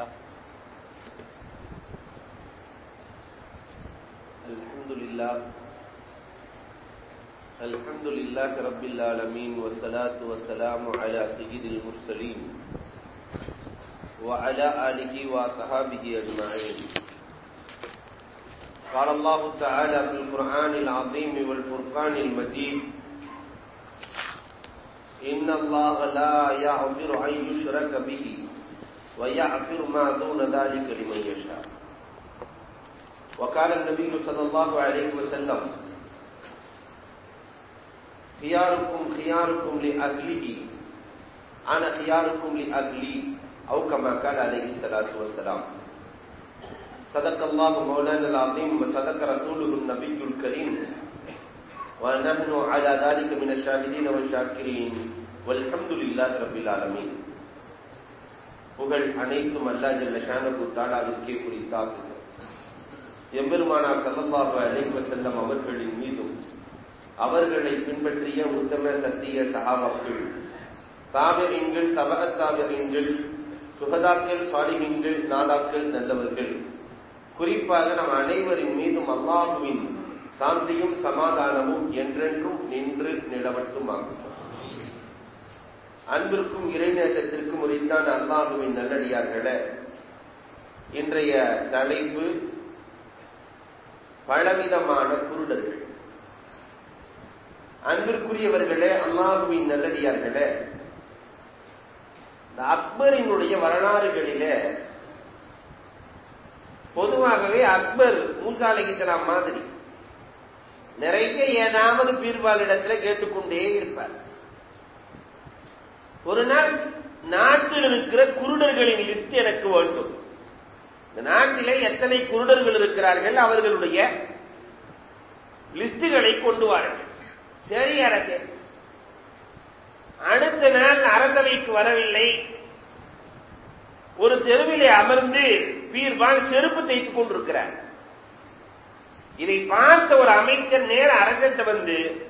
الله الحمد لله الحمد لله رب العالمين والصلاة والسلام على سيد المرسلين وعلى آله وصحابه أجمعين قال الله تعالى في القرآن العظيم والفرقان المجيد إن الله لا يغفر أن يشرك به ويغفر ما دون ذلك لمن يشاء. وقال النبي صلى الله عليه وسلم، خياركم خياركم لأهله، أنا خياركم لأهلي، أو كما قال عليه الصلاة والسلام. صدق الله مولانا العظيم، وصدق رسوله النبي الكريم. ونحن على ذلك من الشاهدين والشاكرين. والحمد لله رب العالمين. புகழ் அனைத்தும் அல்லா ஜல்ல ஷானபு தாடாவிற்கே குறித்தாக்குக எம்பெருமானார் சல்லல்லாஹு அலைஹி செல்லம் அவர்களின் மீதும் அவர்களை பின்பற்றிய உத்தம சத்திய சகாபாக்கள் தாபியங்கள் தபக தாபியங்கள் சுகதாக்கள் சாலிகின்கள் நாதாக்கள் நல்லவர்கள். குறிப்பாக நம் அனைவரின் மீதும் அல்லாஹுவின் சாந்தியும் சமாதானமும் என்றென்றும் நின்று நிலவட்டுமாகும். அன்பிற்கும் இறைநேசத்திற்கும் உரித்தான் அல்லாஹுவின் நல்லடியார்களே இன்றைய தலைப்பு பலவிதமான குருடர்கள். அன்பிற்குரியவர்களே அல்லாஹுவின் நல்லடியார்களே இந்த அக்பரினுடைய வரலாறுகளிலே பொதுவாகவே அக்பர் மூசா மாதிரி நிறைய ஏதாவது பீர்பாலிடத்துல கேட்டுக்கொண்டே இருப்பார். ஒரு நாள் நாட்டில் இருக்கிற குருடர்களின் லிஸ்ட் எனக்கு வேண்டும். இந்த நாட்டிலே எத்தனை குருடர்கள் இருக்கிறார்கள் அவர்களுடைய லிஸ்டுகளை கொண்டு வாருங்கள். சரி அரசே. அடுத்த நாள் அரசவைக்கு வரவில்லை. ஒரு தெருவிலே அமர்ந்து பீர்பால் செருப்பு தைத்துக் கொண்டிருக்கிறார். இதை பார்த்த ஒரு அமைச்சர் நேர அரசர்கிட்ட வந்து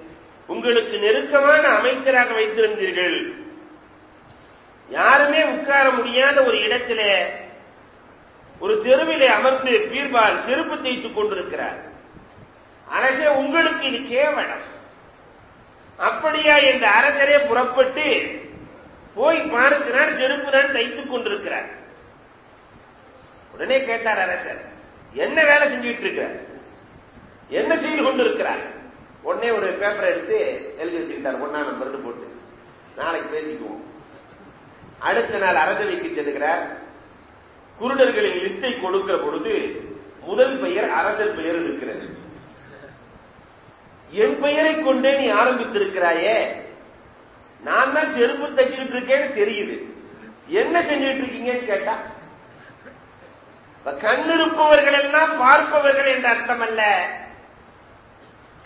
உங்களுக்கு நெருக்கமான அமைச்சராக வைத்திருந்தீர்கள். யாருமே உட்கார முடியாத ஒரு இடத்திலே ஒரு தெருவிலே அமர்ந்து பீர்பால் செருப்பு தைத்துக் கொண்டிருக்கிறார். அரசே உங்களுக்கு இது கேவலம். அப்படியா என்ற அரசரே புறப்பட்டு போய் பார்க்கிறார் செருப்பு தான் தைத்துக் கொண்டிருக்கிறார். உடனே கேட்டார் அரசர் என்ன வேலை செஞ்சுட்டு இருக்கிறார் என்ன செய்து கொண்டிருக்கிறார்? உடனே ஒரு பேப்பர் எடுத்து எழுதி வச்சுக்கிட்டார். ஒன்னா நம்பர்னு போட்டு. நாளைக்கு பேசிக்குவோம். அடுத்த நாள் அரசவைக்கு செல்கிறார் குருடர்களின் லிஸ்டை கொடுக்கிற பொழுது முதல் பெயர் அரசர் பெயர் இருக்கிறது. என் பெயரை கொண்டே நீ ஆரம்பித்திருக்கிறாயே நான் தான் செருப்பு தச்சுக்கிட்டு இருக்கேன்னு தெரியுது. என்ன செஞ்சுட்டு இருக்கீங்கன்னு கேட்டா கண்ணிருப்பவர்கள் எல்லாம் பார்ப்பவர்கள் என்ற அர்த்தம் அல்ல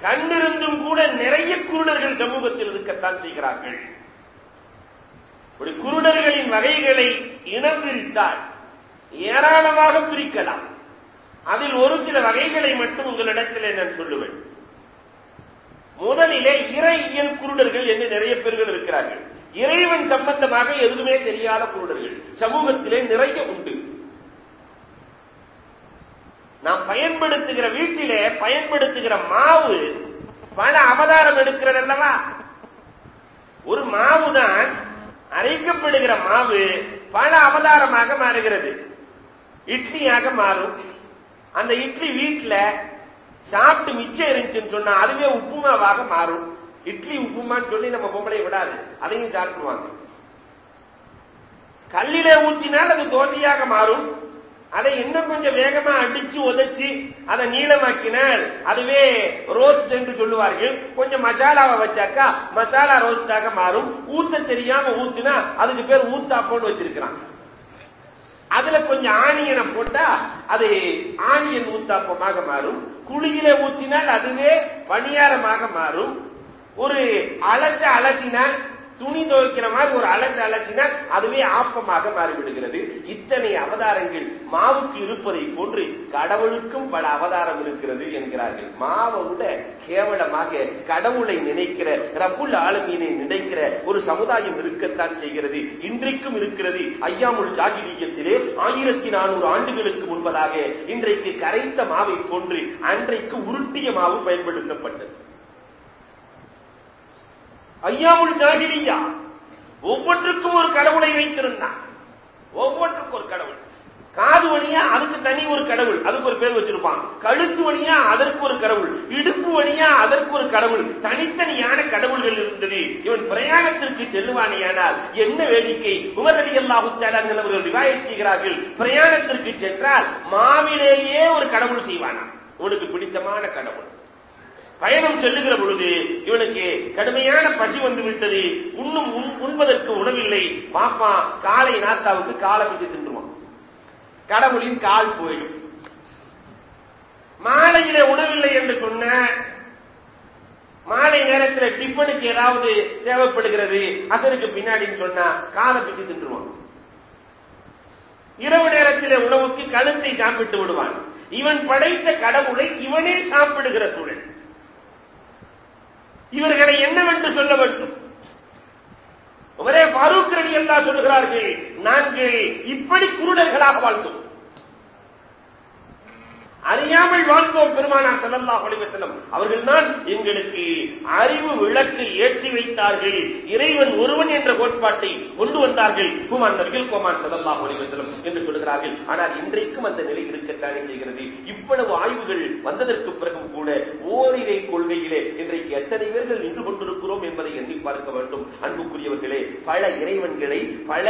கண்ணிருந்தும் கூட நிறைய குருடர்கள் சமூகத்தில் இருக்கத்தான் செய்கிறார்கள். இப்படி குருடர்களின் வகைகளை இனம் பிரித்தால் ஏராளமாக பிரிக்கலாம். அதில் ஒரு சில வகைகளை மட்டும் உங்களிடத்தில் நான் சொல்லுவேன். முதலிலே இறையியல் குருடர்கள் என்று நிறைய பேர்கள் இருக்கிறார்கள். இறைவன் சம்பந்தமாக எதுவுமே தெரியாத குருடர்கள். சமூகத்திலே நிறைய உண்டு. நாம் பயன்படுத்துகிற வீட்டிலே பயன்படுத்துகிற மாவு பல அவதாரம் எடுக்கிறது அல்லவா ஒரு மாவுதான் அரைக்கப்படுகிற மாவு பல அவதாரமாக மாறுகிறது. இட்லியாக மாறும். அந்த இட்லி வீட்டில் சாப்பிட்டு மிச்சம் இருந்துச்சுன்னு சொன்னா அதுவே உப்புமாவாக மாறும். இட்லி உப்புமான்னு சொல்லி நம்ம பொம்பளை விடாது. அதையும் சாப்பிடுவாங்க கல்லிலே ஊற்றினால் அது தோசையாக மாறும். அதை இன்னும் கொஞ்சம் வேகமா அடிச்சு உதைச்சு அதை நீளமாக்கினால் அதுவே ரோஸ்ட் என்று சொல்லுவார்கள். கொஞ்சம் மசாலாவை வச்சாக்கா மசாலா ரோஸ்டாக மாறும். ஊத்த தெரியாம ஊத்துனா அதுக்கு பேர் ஊத்தாப்போன்னு வச்சிருக்கிறான். அதுல கொஞ்சம் ஆணியனை போட்டா அது ஆணியன் ஊத்தாப்பமாக மாறும். குழியில ஊற்றினால் அதுவே பணியாரமாக மாறும். ஒரு அலச அலசினால் துணி துவைக்கிற மாதிரி ஒரு அலசி அலசினா அதுவே ஆப்பமாக மாறிவிடுகிறது. இத்தனை அவதாரங்கள் மாவுக்கு இருப்பதை போன்று கடவுளுக்கும் பல அவதாரம் இருக்கிறது என்கிறார்கள். மாவை விட கேவலமாக கடவுளை நினைக்கிற ரப்புல் ஆலமீனை நினைக்கிற ஒரு சமுதாயம் இருக்கத்தான் செய்கிறது. இன்றைக்கும் இருக்கிறது ஐயாமுல் ஜாகிலியத்திலே ஆயிரத்தி நானூறு ஆண்டுகளுக்கு முன்பதாக இன்றைக்கு கரைத்த மாவை போன்று அன்றைக்கு உருட்டிய மாவு பயன்படுத்தப்பட்டது. ஐயாமுல் ஜாகிலியா. ஒவ்வொன்றுக்கும் ஒரு கடவுளை வைத்திருந்தான். ஒவ்வொன்றுக்கும் ஒரு கடவுள். காது வழியா அதுக்கு தனி ஒரு கடவுள். அதுக்கு ஒரு பேர் வச்சிருப்பான். கழுத்து வழியா அதற்கு ஒரு கடவுள். இடுப்பு வழியா அதற்கு ஒரு கடவுள். தனித்தனியான கடவுள்கள் இருந்தது. இவன் பிரயாணத்திற்கு செல்லுவானேயானால் என்ன வேடிக்கை? உமர் அலி அல்லாஹு அவர்கள் விவாயம் செய்கிறார்கள். பிரயாணத்திற்கு சென்றால் மாவிலேயே ஒரு கடவுள் செய்வானா உனக்கு பிடித்தமான கடவுள். பயணம் செல்லுகிற பொழுது இவனுக்கு கடுமையான பசி வந்து விட்டது. உண்ணும் உண்பதற்கு உணவில்லை. பாப்பா காலை நாத்தாவுக்கு காலை பிச்சு தின்றுவான். கடவுளின் கால் போயிடும். மாலையில உணவில்லை என்று சொன்ன மாலை நேரத்தில் டிஃபனுக்கு ஏதாவது தேவைப்படுகிறது அசருக்கு பின்னாடின்னு சொன்னா காலை பிச்சு தின்றுவான். இரவு நேரத்தில் உணவுக்கு கழுத்தை சாப்பிட்டு விடுவான். இவன் படைத்த கடவுளை இவனே சாப்பிடுகிற சூழல். இவர்களை என்னவென்று சொல்ல வேண்டும்? ஒரே ஃபாரூக் ரலி அல்லா சொல்லுகிறார்கள் நாங்கள் இப்படி குருடர்களாக வாழ்ந்தோம். அறியாமல் வாழ்ந்தோம் பெருமானார் செல்லல்லா செல்லம் அவர்கள் தான் எங்களுக்கு அறிவு விளக்கு ஏற்றி வைத்தார்கள். இறைவன் ஒருவன் என்ற கோட்பாட்டை கொண்டு வந்தார்கள். குமான் நபிகள் கோமான் செல்லல்லா செல்லம் என்று சொல்கிறார்கள். ஆனால் இன்றைக்கும் அந்த நிலை இருக்கத்தானே செய்கிறது. இவ்வளவு ஆய்வுகள் வந்ததற்கு பிறகும் கூட ஓரிரை கொள்கையிலே இன்றைக்கு எத்தனை பேர்கள் நின்று கொண்டிருக்கிறோம் என்பதை எண்ணி பார்க்க வேண்டும். அன்புக்குரியவர்களே பல இறைவன்களை பல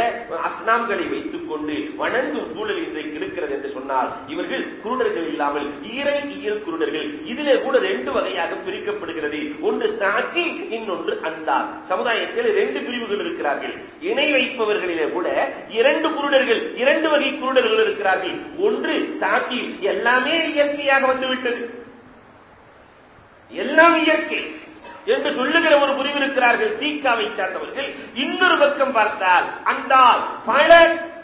அஸ்னாம்களை வைத்துக் கொண்டு வணங்கும் சூழல் இன்றைக்கு இருக்கிறது என்று சொன்னால் இவர்கள் குருடர்கள் இல்லாமல் இல்லாமல் ஈரை இயல் குருடர்கள் இதிலே கூட ரெண்டு வகையாக பிரிக்கப்படுகிறது. ஒன்று தாஜி இன்னொன்று அந்தார் சமுதாயத்தில் ரெண்டு பிரிவுகள் இருக்கிறார்கள். இணை வைப்பவர்களிலே கூட இரண்டு குருடர்கள் இரண்டு வகை குருடர்கள் இருக்கிறார்கள். ஒன்று தாக்கி எல்லாமே இயற்கையாக வந்துவிட்டது. எல்லாம் இயற்கை என்று சொல்லுகிற ஒரு புரிவு இருக்கிறார்கள். தீக்காவை சார்ந்தவர்கள். இன்னொரு பக்கம் பார்த்தால் அந்த பல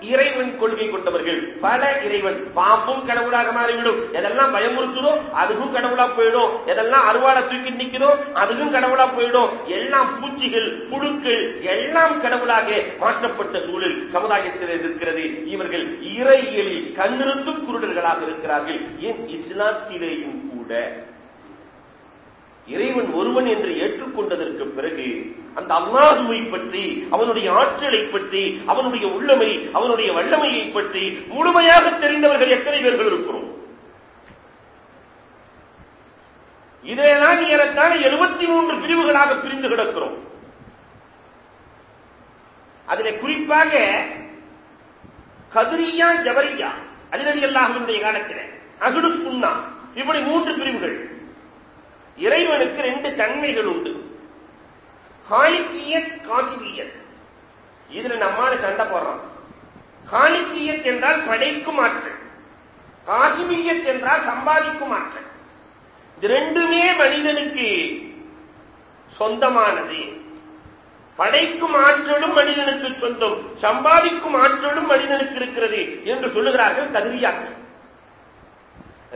இறைவன் கொள்கை கொண்டவர்கள். பல இறைவன். பாம்பும் கடவுளாக மாறிவிடும். எதெல்லாம் பயமுறுத்துதோ அதுவும் கடவுளா போயிடும். எதெல்லாம் அருவாளை தூக்கி நிற்கிறோ அதுவும் கடவுளா போயிடும். எல்லாம் பூச்சிகள் புழுக்கள் எல்லாம் கடவுளாக மாற்றப்பட்ட சூழல் சமுதாயத்தில் இருக்கிறது இவர்கள் இறையில் கண்ணிருந்தும் குருடர்களாக இருக்கிறார்கள். ஏன் இஸ்லாத்திலேயும் கூட? இறைவன் ஒருவன் என்று ஏற்றுக்கொண்டதற்கு பிறகு அந்த அல்லாஹுவை பற்றி அவனுடைய ஆற்றலை பற்றி அவனுடைய உள்ளமை அவனுடைய வல்லமையை பற்றி முழுமையாக தெரிந்தவர்கள் எத்தனை பேர்கள் இருக்கிறோம்? இதையெல்லாம் ஏறத்தாழ எழுபத்தி மூன்று பிரிவுகளாக பிரிந்து கிடக்கிறோம். அதில் குறிப்பாக கதிரியா ஜபரியா அதிரடி அல்லாஹனுடைய காலத்தில் அகுடு சுண்ணா இப்படி மூன்று பிரிவுகள். இறைவனுக்கு ரெண்டு தன்மைகள் உண்டு. ஹாலிக்கியத் காசிபியத். இதுல நம்மால சண்டை போடுறோம். ஹாலிக்கியத் என்றால் படைக்கும் ஆற்றல். காசிமியத் என்றால் சம்பாதிக்கும் ஆற்றல். இது ரெண்டுமே மனிதனுக்கு சொந்தமானது. படைக்கும் ஆற்றலும் மனிதனுக்கு சொந்தம். சம்பாதிக்கும் ஆற்றலும் மனிதனுக்கு இருக்கிறது என்று சொல்லுகிறார்கள் கதிரியாக்கள்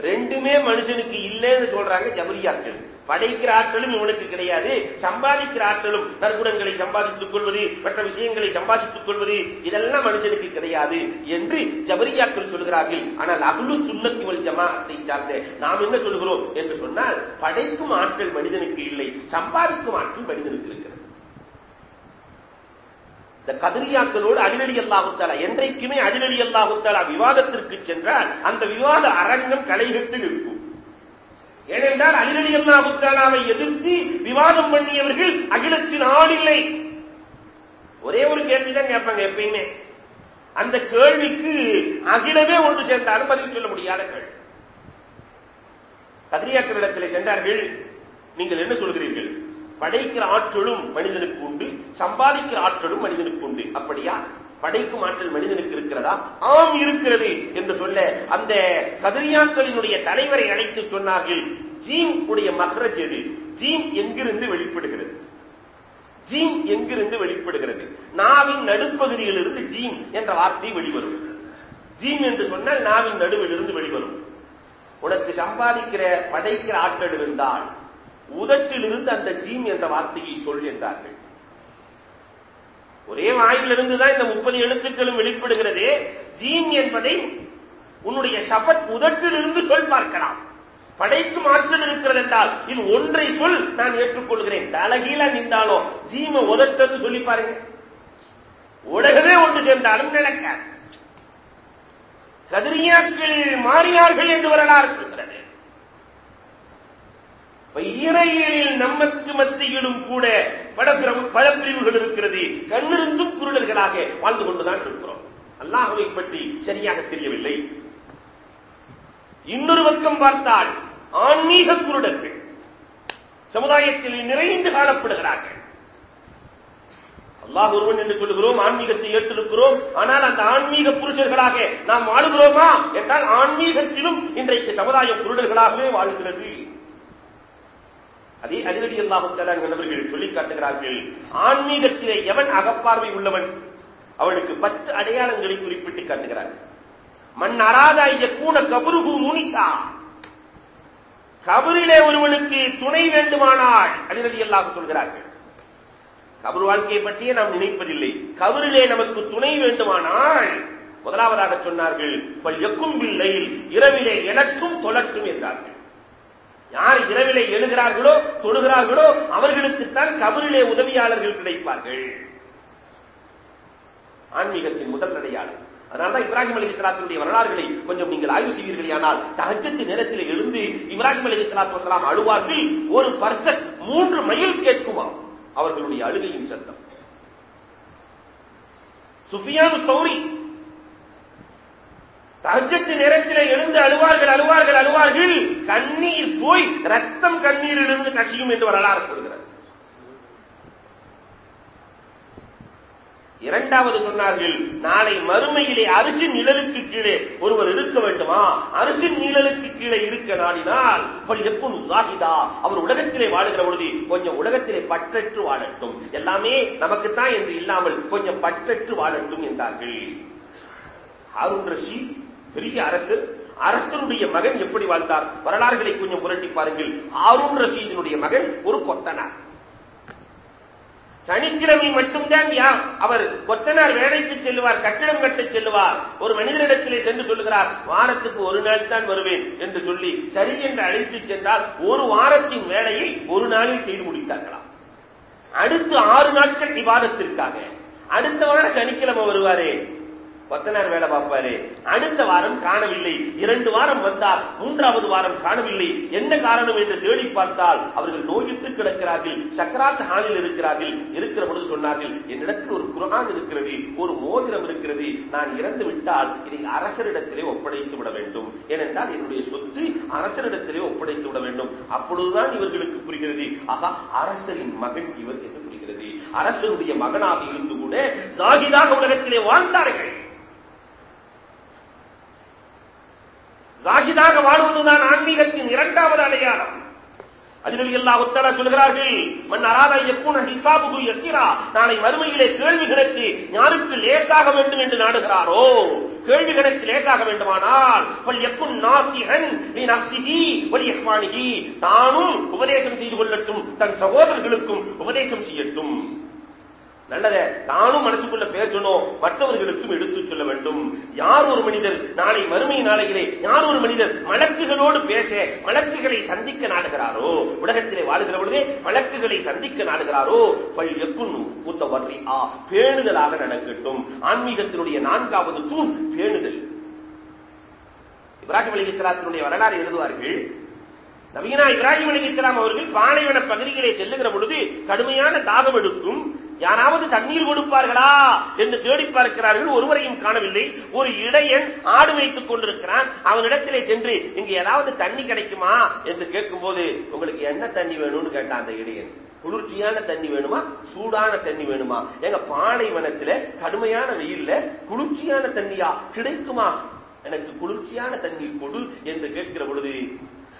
ரெண்டுமே மனுஷனுக்கு இல்லைன்னு சொல்றாங்க ஜபரியாக்கள். படைக்கிற ஆற்றலும் இவனுக்கு கிடையாது. சம்பாதிக்கிற ஆற்றலும் நற்குணங்களை சம்பாதித்துக் கொள்வது மற்ற விஷயங்களை சம்பாதித்துக் கொள்வது இதெல்லாம் மனுஷனுக்கு கிடையாது என்று ஜபரியாக்கள் சொல்கிறார்கள். ஆனால் அகுலு சுண்ணத்திவல் ஜமாத்தை சார்ந்த நாம் என்ன சொல்கிறோம் என்று சொன்னால் படைக்கும் ஆற்றல் மனிதனுக்கு இல்லை சம்பாதிக்கும் ஆற்றல் மனிதனுக்கு இருக்கிறது. இந்த கதிரியாக்களோடு அடிநடி அல்லாஹுத்தாலா என்றைக்குமே அடிநடி அல்லாஹுத்தாலா விவாதத்திற்கு சென்றால் அந்த விவாத அரங்கம் களைகட்டு நிற்கும். ஏனென்றால் அலிரலி அல்லாஹுத்தாலாவை எதிர்த்து விவாதம் பண்ணியவர்கள் அகிலத்தின் ஆள் இல்லை. ஒரே ஒரு கேள்விதான் கேட்பாங்க எப்பயுமே. அந்த கேள்விக்கு அகிலமே ஒன்று சேர்ந்தாலும் பதில் சொல்ல முடியாத கேள்வி. கதிரியாக்களிடத்தில் சென்றார்கள் நீங்கள் என்ன சொல்கிறீர்கள்? படைக்கிற ஆற்றலும் மனிதனுக்கு உண்டு சம்பாதிக்கிற ஆற்றலும் மனிதனுக்கு உண்டு. அப்படியா படைக்கும் ஆற்றல் மனிதனுக்கு இருக்கிறதா? ஆம் இருக்கிறது என்று சொல்ல அந்த கதிரியாக்களினுடைய தலைவரை அழைத்து சொன்னார்கள் ஜீம் உடைய மகரஜ் எது? ஜீம் எங்கிருந்து வெளிப்படுகிறது? ஜீம் எங்கிருந்து வெளிப்படுகிறது? நாவின் நடுப்பகுதியிலிருந்து ஜீம் என்ற வார்த்தை வெளிவரும். ஜீம் என்று சொன்னால் நாவின் நடுவிலிருந்து வெளிவரும். உனக்கு சம்பாதிக்கிற படைக்கிற ஆற்றல் இருந்தால் உதட்டிலிருந்து அந்த ஜீம் என்ற வார்த்தையை சொல் என்றார்கள். ஒரே வாயிலிருந்து தான் இந்த முப்பது எழுத்துக்களும் வெளிப்படுகிறதே. ஜீம் என்பதை உன்னுடைய சபத் உதட்டிலிருந்து சொல் பார்க்கலாம். படைக்கும் ஆற்றல் இருக்கிறது என்றால் இது ஒன்றை சொல் நான் ஏற்றுக்கொள்கிறேன். தலகீழ நின்றாலும் ஜீம உதட்டது சொல்லி பாருங்க. உலகமே ஒன்று சேர்ந்தாலும் நடக்க கதிரியாக்கள் மாறினார்கள் என்று வரலாறு சொல்கிறார் இறையியலில் நமக்கு மத்தியிலும் கூட பல பல பிரிவுகள் இருக்கிறது. கண்ணிருந்தும் குருடர்களாக வாழ்ந்து கொண்டுதான் இருக்கிறோம். அல்லாஹவை பற்றி சரியாக தெரியவில்லை. இன்னொரு பக்கம் பார்த்தால் ஆன்மீக குருடர்கள் சமுதாயத்தில் நிறைந்து காணப்படுகிறார்கள். அல்லாஹ் ஒருவன் என்று சொல்லுகிறோம் ஆன்மீகத்தை ஏற்றிருக்கிறோம். ஆனால் அந்த ஆன்மீக புருஷர்களாக நாம் வாழுகிறோமா? என்றால் ஆன்மீகத்திலும் இன்றைக்கு சமுதாயம் குருடர்களாகவே வாழ்கிறது. அதே அதிரடி அல்லாஹுத்தலான் நபர்கள் சொல்லிக் காட்டுகிறார்கள் ஆன்மீகத்திலே எவன் அகப்பார்வை உள்ளவன்? அவனுக்கு பத்து அடையாளங்களை குறிப்பிட்டு காட்டுகிறார்கள் மண் அராதாய கூண கபுருகு முனிசா. கபரிலே ஒருவனுக்கு துணை வேண்டுமானால் அதிரடி அல்லாஹ் சொல்கிறார்கள். கபர் வாழ்க்கையை பற்றியே நாம் நினைப்பதில்லை. கபரிலே நமக்கு துணை வேண்டுமானால் முதலாவதாக சொன்னார்கள் எக்கும் பிள்ளை இரவிலே எனக்கும் தொலட்டும் என்றார்கள். யார் இரவிலே எழுகிறார்களோ தொழுகிறார்களோ அவர்களுக்குத்தான் கபரிலே உதவியாளர்கள் கிடைப்பார்கள். ஆன்மீகத்தின் முதல் அடையாளம். அதனால்தான் இப்ராஹிம் அலி இஸ்லாத்தினுடைய வரலாறுகளை கொஞ்சம் நீங்கள் ஆய்வு செய்வீர்கள் ஆனால் தகச்சத்து நேரத்தில் எழுந்து இப்ராஹிம் அலி இஸ்லாத்து வசலாம் அழுவார்கள் ஒரு பர்சன் மூன்று மைல் கேட்குமா? அவர்களுடைய அழுகையின் சத்தம். சுஃபியான் சௌரி தகஜத்து நேரத்தில் எழுந்து அழுவார்கள் அழுவார்கள் அழுவார்கள். கண்ணீர் போய் ரத்தம் கண்ணீரிலிருந்து கசியும் என்று வரலாறு சொல்கிறது. இரண்டாவது சொன்னார்கள் நாளை மறுமையிலே அரிசி நிழலுக்கு கீழே ஒருவர் இருக்க வேண்டுமா? அரிசி நிழலுக்கு கீழே இருக்க நாடினால் எப்போ சாகிதா அவர் உலகத்திலே வாழுகிற பொழுது கொஞ்சம் உலகத்திலே பற்றற்று வாழட்டும். எல்லாமே நமக்குத்தான் என்று இல்லாமல் கொஞ்சம் பற்றற்று வாழட்டும் என்றார்கள். ஹாரூன் ரஷீத் பெரிய அரசு அரசனுடைய மகன் எப்படி வாழ்ந்தார்? வரலாறுகளை கொஞ்சம் புரட்டி பாருங்கள். ஆரூன் ரஷீதினுடைய மகன் ஒரு கொத்தனார். சனிக்கிழமை மட்டும்தான் யா அவர் கொத்தனார் வேலைக்கு செல்லுவார் கட்டிடம் கட்ட செல்லுவார். ஒரு மனிதனிடத்திலே சென்று சொல்லுகிறார் வாரத்துக்கு ஒரு நாள் தான் வருவேன் என்று சொல்லி சரி என்று அழைத்து சென்றால் ஒரு வாரத்தின் வேலையை ஒரு நாளில் செய்து முடித்தார்களாம். அடுத்து ஆறு நாட்கள் விவாதத்திற்காக. அடுத்த வாரம் சனிக்கிழமை வருவாரே. கொத்தனார் வேலை பார்ப்பாரு. அடுத்த வாரம் காணவில்லை. இரண்டு வாரம் வந்தார். மூன்றாவது வாரம் காணவில்லை. என்ன காரணம் என்று தேடி பார்த்தால் அவர்கள் நோயிட்டு கிடக்கிறார்கள். சக்கராத் ஹாலில் இருக்கிறார்கள். இருக்கிற பொழுது சொன்னார்கள் என்னிடத்தில் ஒரு குரான் இருக்கிறது ஒரு மோதிரம் இருக்கிறது. நான் இறந்து விட்டால் இதை அரசரிடத்திலே ஒப்படைத்து விட வேண்டும். ஏனென்றால் என்னுடைய சொத்து அரசரிடத்திலே ஒப்படைத்து விட வேண்டும். அப்பொழுதுதான் இவர்களுக்கு புரிகிறது ஆகா அரசரின் மகன் இவர் என்று புரிகிறது. அரசருடைய மகனாக இருந்து கூட ஜாகிதாக உலகத்திலே வாழ்ந்தார்கள். சாகிதாக வாழ்வதுதான் ஆன்மீகத்தின் இரண்டாவது அடையாளம். அதில் எல்லா உத்தர சொல்கிறார்கள் மண் அராத எக்குன ஹிசாபுகு எசிரா நாளை மறுமையிலே கேள்வி கணக்கு யாருக்கு லேசாக வேண்டும் என்று நாடுகிறாரோ? கேள்வி கணக்கு லேசாக வேண்டுமானால் பல் எக்குன் நாசிகன் நீ நப்சிகி வலி யஹ்மானிகி தானும் உபதேசம் செய்து கொள்ளட்டும் தன் சகோதரர்களுக்கும் உபதேசம் செய்யட்டும். நல்லத தானும் மனசுக்குள்ள பேசணும் மற்றவர்களுக்கும் எடுத்து சொல்ல வேண்டும். யார் ஒரு மனிதர் நாளை மறுமை நாளையிலே யார் ஒரு மனிதர் மலக்குகளோடு பேச மலக்குகளை சந்திக்க நாடுகிறாரோ? உலகத்திலே வாழுகிற பொழுதே மலக்குகளை சந்திக்க நாடுகிறாரோ? பல் எக்குன்னு வர்றி ஆ பேணுதலாக நடக்கட்டும். ஆன்மீகத்தினுடைய நான்காவது தூண் பேணுதல். இப்ராஹிம் அலி இஸ்லாத்தினுடைய வரலாறு எழுதுவார்கள் நவீனா இப்ராஹிம் அலி இஸ்லாம் அவர்கள் பாலைவன பகுதிகளை செல்லுகிற பொழுது கடுமையான தாகம் எடுக்கும் யாராவது தண்ணீர் கொடுப்பார்களா என்று தேடி பார்க்கிறார்கள். ஒருவரையும் காணவில்லை. ஒரு இடையன் ஆடு வைத்துக் கொண்டிருக்கிறான். அவனிடத்திலே சென்று இங்கு ஏதாவது தண்ணி கிடைக்குமா? என்று கேட்கும்போது உங்களுக்கு என்ன தண்ணி வேணும்னு கேட்டான் அந்த இடையன். குளிர்ச்சியான தண்ணி வேணுமா? சூடான தண்ணி வேணுமா? எங்க பாலைவனத்துல கடுமையான வெயில்ல குளிர்ச்சியான தண்ணியா கிடைக்குமா? எனக்கு குளிர்ச்சியான தண்ணீர் கொடு என்று கேட்கிற பொழுது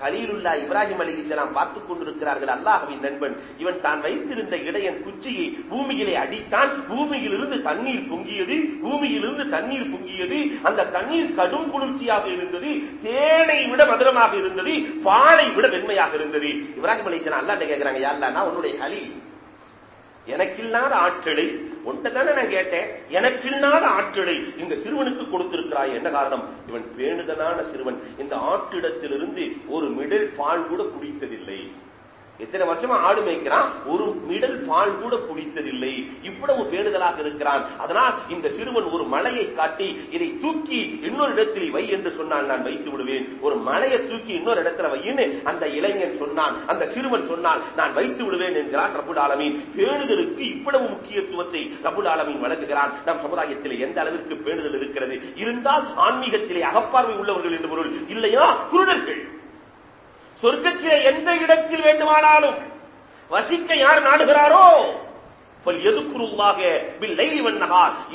ஹலீலுல்லா இப்ராஹிம் அலி இஸ்லாம் பார்த்துக் கொண்டிருக்கிறார்கள் அல்லாஹவின் நண்பன். இவன் தான் வைத்திருந்த இடையன் குச்சியை பூமியிலே அடித்தான். பூமியிலிருந்து தண்ணீர் பொங்கியது பூமியிலிருந்து தண்ணீர் பொங்கியது. அந்த தண்ணீர் கடும் குளிர்ச்சியாக இருந்தது தேனை விட மதுரமாக இருந்தது பாலை விட வெண்மையாக இருந்தது. இப்ராஹிம் அலி இஸ்லாம் அல்லாட்ட கேட்கிறாங்க யாருலா நான் உன்னுடைய ஹலீல் எனக்கில்லாத ஆற்றலை உன்ட்ட தானே நான் கேட்டேன். எனக்கில்லாத ஆற்றலை இந்த சிறுவனுக்கு கொடுத்திருக்கிறாய் என்ன காரணம்? இவன் பேணுதலான சிறுவன். இந்த ஆற்றிடத்திலிருந்து ஒரு மிடல் பால் கூட குடித்ததில்லை. எத்தனை வருஷமா ஆடு மேய்க்கிறான்? ஒரு மிடல் பால் கூட குடித்ததில்லை. இவ்வளவு பேணுதலாக இருக்கிறான். அதனால் இந்த சிறுவன் ஒரு மலையை காட்டி இதை தூக்கி இன்னொரு இடத்தில் வை என்று சொன்னால் நான் வைத்து விடுவேன். ஒரு மலையை தூக்கி இன்னொரு இடத்துல வையின்னு அந்த இளைஞன் சொன்னான் அந்த சிறுவன் சொன்னால் நான் வைத்து விடுவேன் என்கிறான் ரபுல் ஆலமீன். பேணுதலுக்கு இவ்வளவு முக்கியத்துவத்தை ரபுல் ஆலமீன் வழங்குகிறான். நம் சமுதாயத்தில் எந்த அளவிற்கு பேணுதல் இருக்கிறது? இருந்தால் ஆன்மீகத்திலே அகப்பார்வை உள்ளவர்கள் என்று பொருள். இல்லையா? குரு சொர்க்கத்திலே எந்த இடத்தில் வேண்டுமானாலும் வசிக்க யார் நாடுகிறாரோ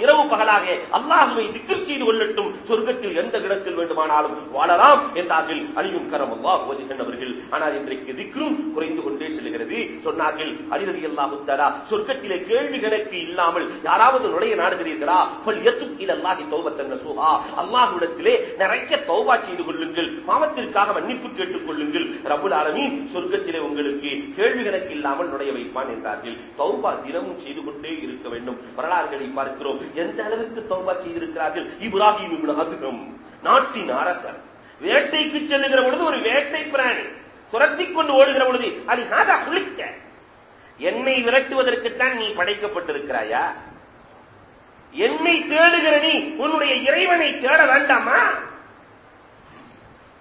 இரவு பகலாக அல்லாஹுவை திக்கர் செய்து கொள்ளட்டும் சொர்க்கத்தில் எந்த இடத்தில் வேண்டுமானாலும் வாழலாம் என்றார்கள் அறியும் கரம் அல்லாஹ் அவர்கள். ஆனால் இன்றைக்கு திக்ரும் குறைந்து கொண்டே செல்கிறது. சொன்னார்கள் அலிரதி அல்லாஹு தலா சொர்க்கத்திலே கேள்வி கணக்கு இல்லாமல் யாராவது நுழைய நாடுகிறீர்களா? பல் எத்தும் இலல்லாஹி தௌபத்தன் நசூஹா அல்லாஹுடத்திலே நிறைய தௌபா செய்து கொள்ளுங்கள் பாவத்திற்காக மன்னிப்பு கேட்டுக் கொள்ளுங்கள். ரபுல் ஆலமி சொர்க்கத்திலே உங்களுக்கு கேள்வி கணக்கு இல்லாமல் நுழைய வைப்பான் என்றார்கள் தௌபா தினமும் செய்து கொண்டே இருக்க வேண்டும். வரலாறுகளை பார்க்கிறோம். எந்த அளவிற்கு தௌபா செய்திருக்கிறார்கள்? இப்ராஹிம் இப்னு அதுகம் நாட்டின் அரசர். வேட்டைக்கு செல்லுகிற பொழுது ஒரு வேட்டை பிராணி துரத்தி கொண்டு ஓடுகிற பொழுது அது நாதா குளிக்க என்னை விரட்டுவதற்குத்தான் நீ படைக்கப்பட்டிருக்கிறாயா? என்னை தேடுகிற நீ உன்னுடைய இறைவனை தேட வேண்டாமா?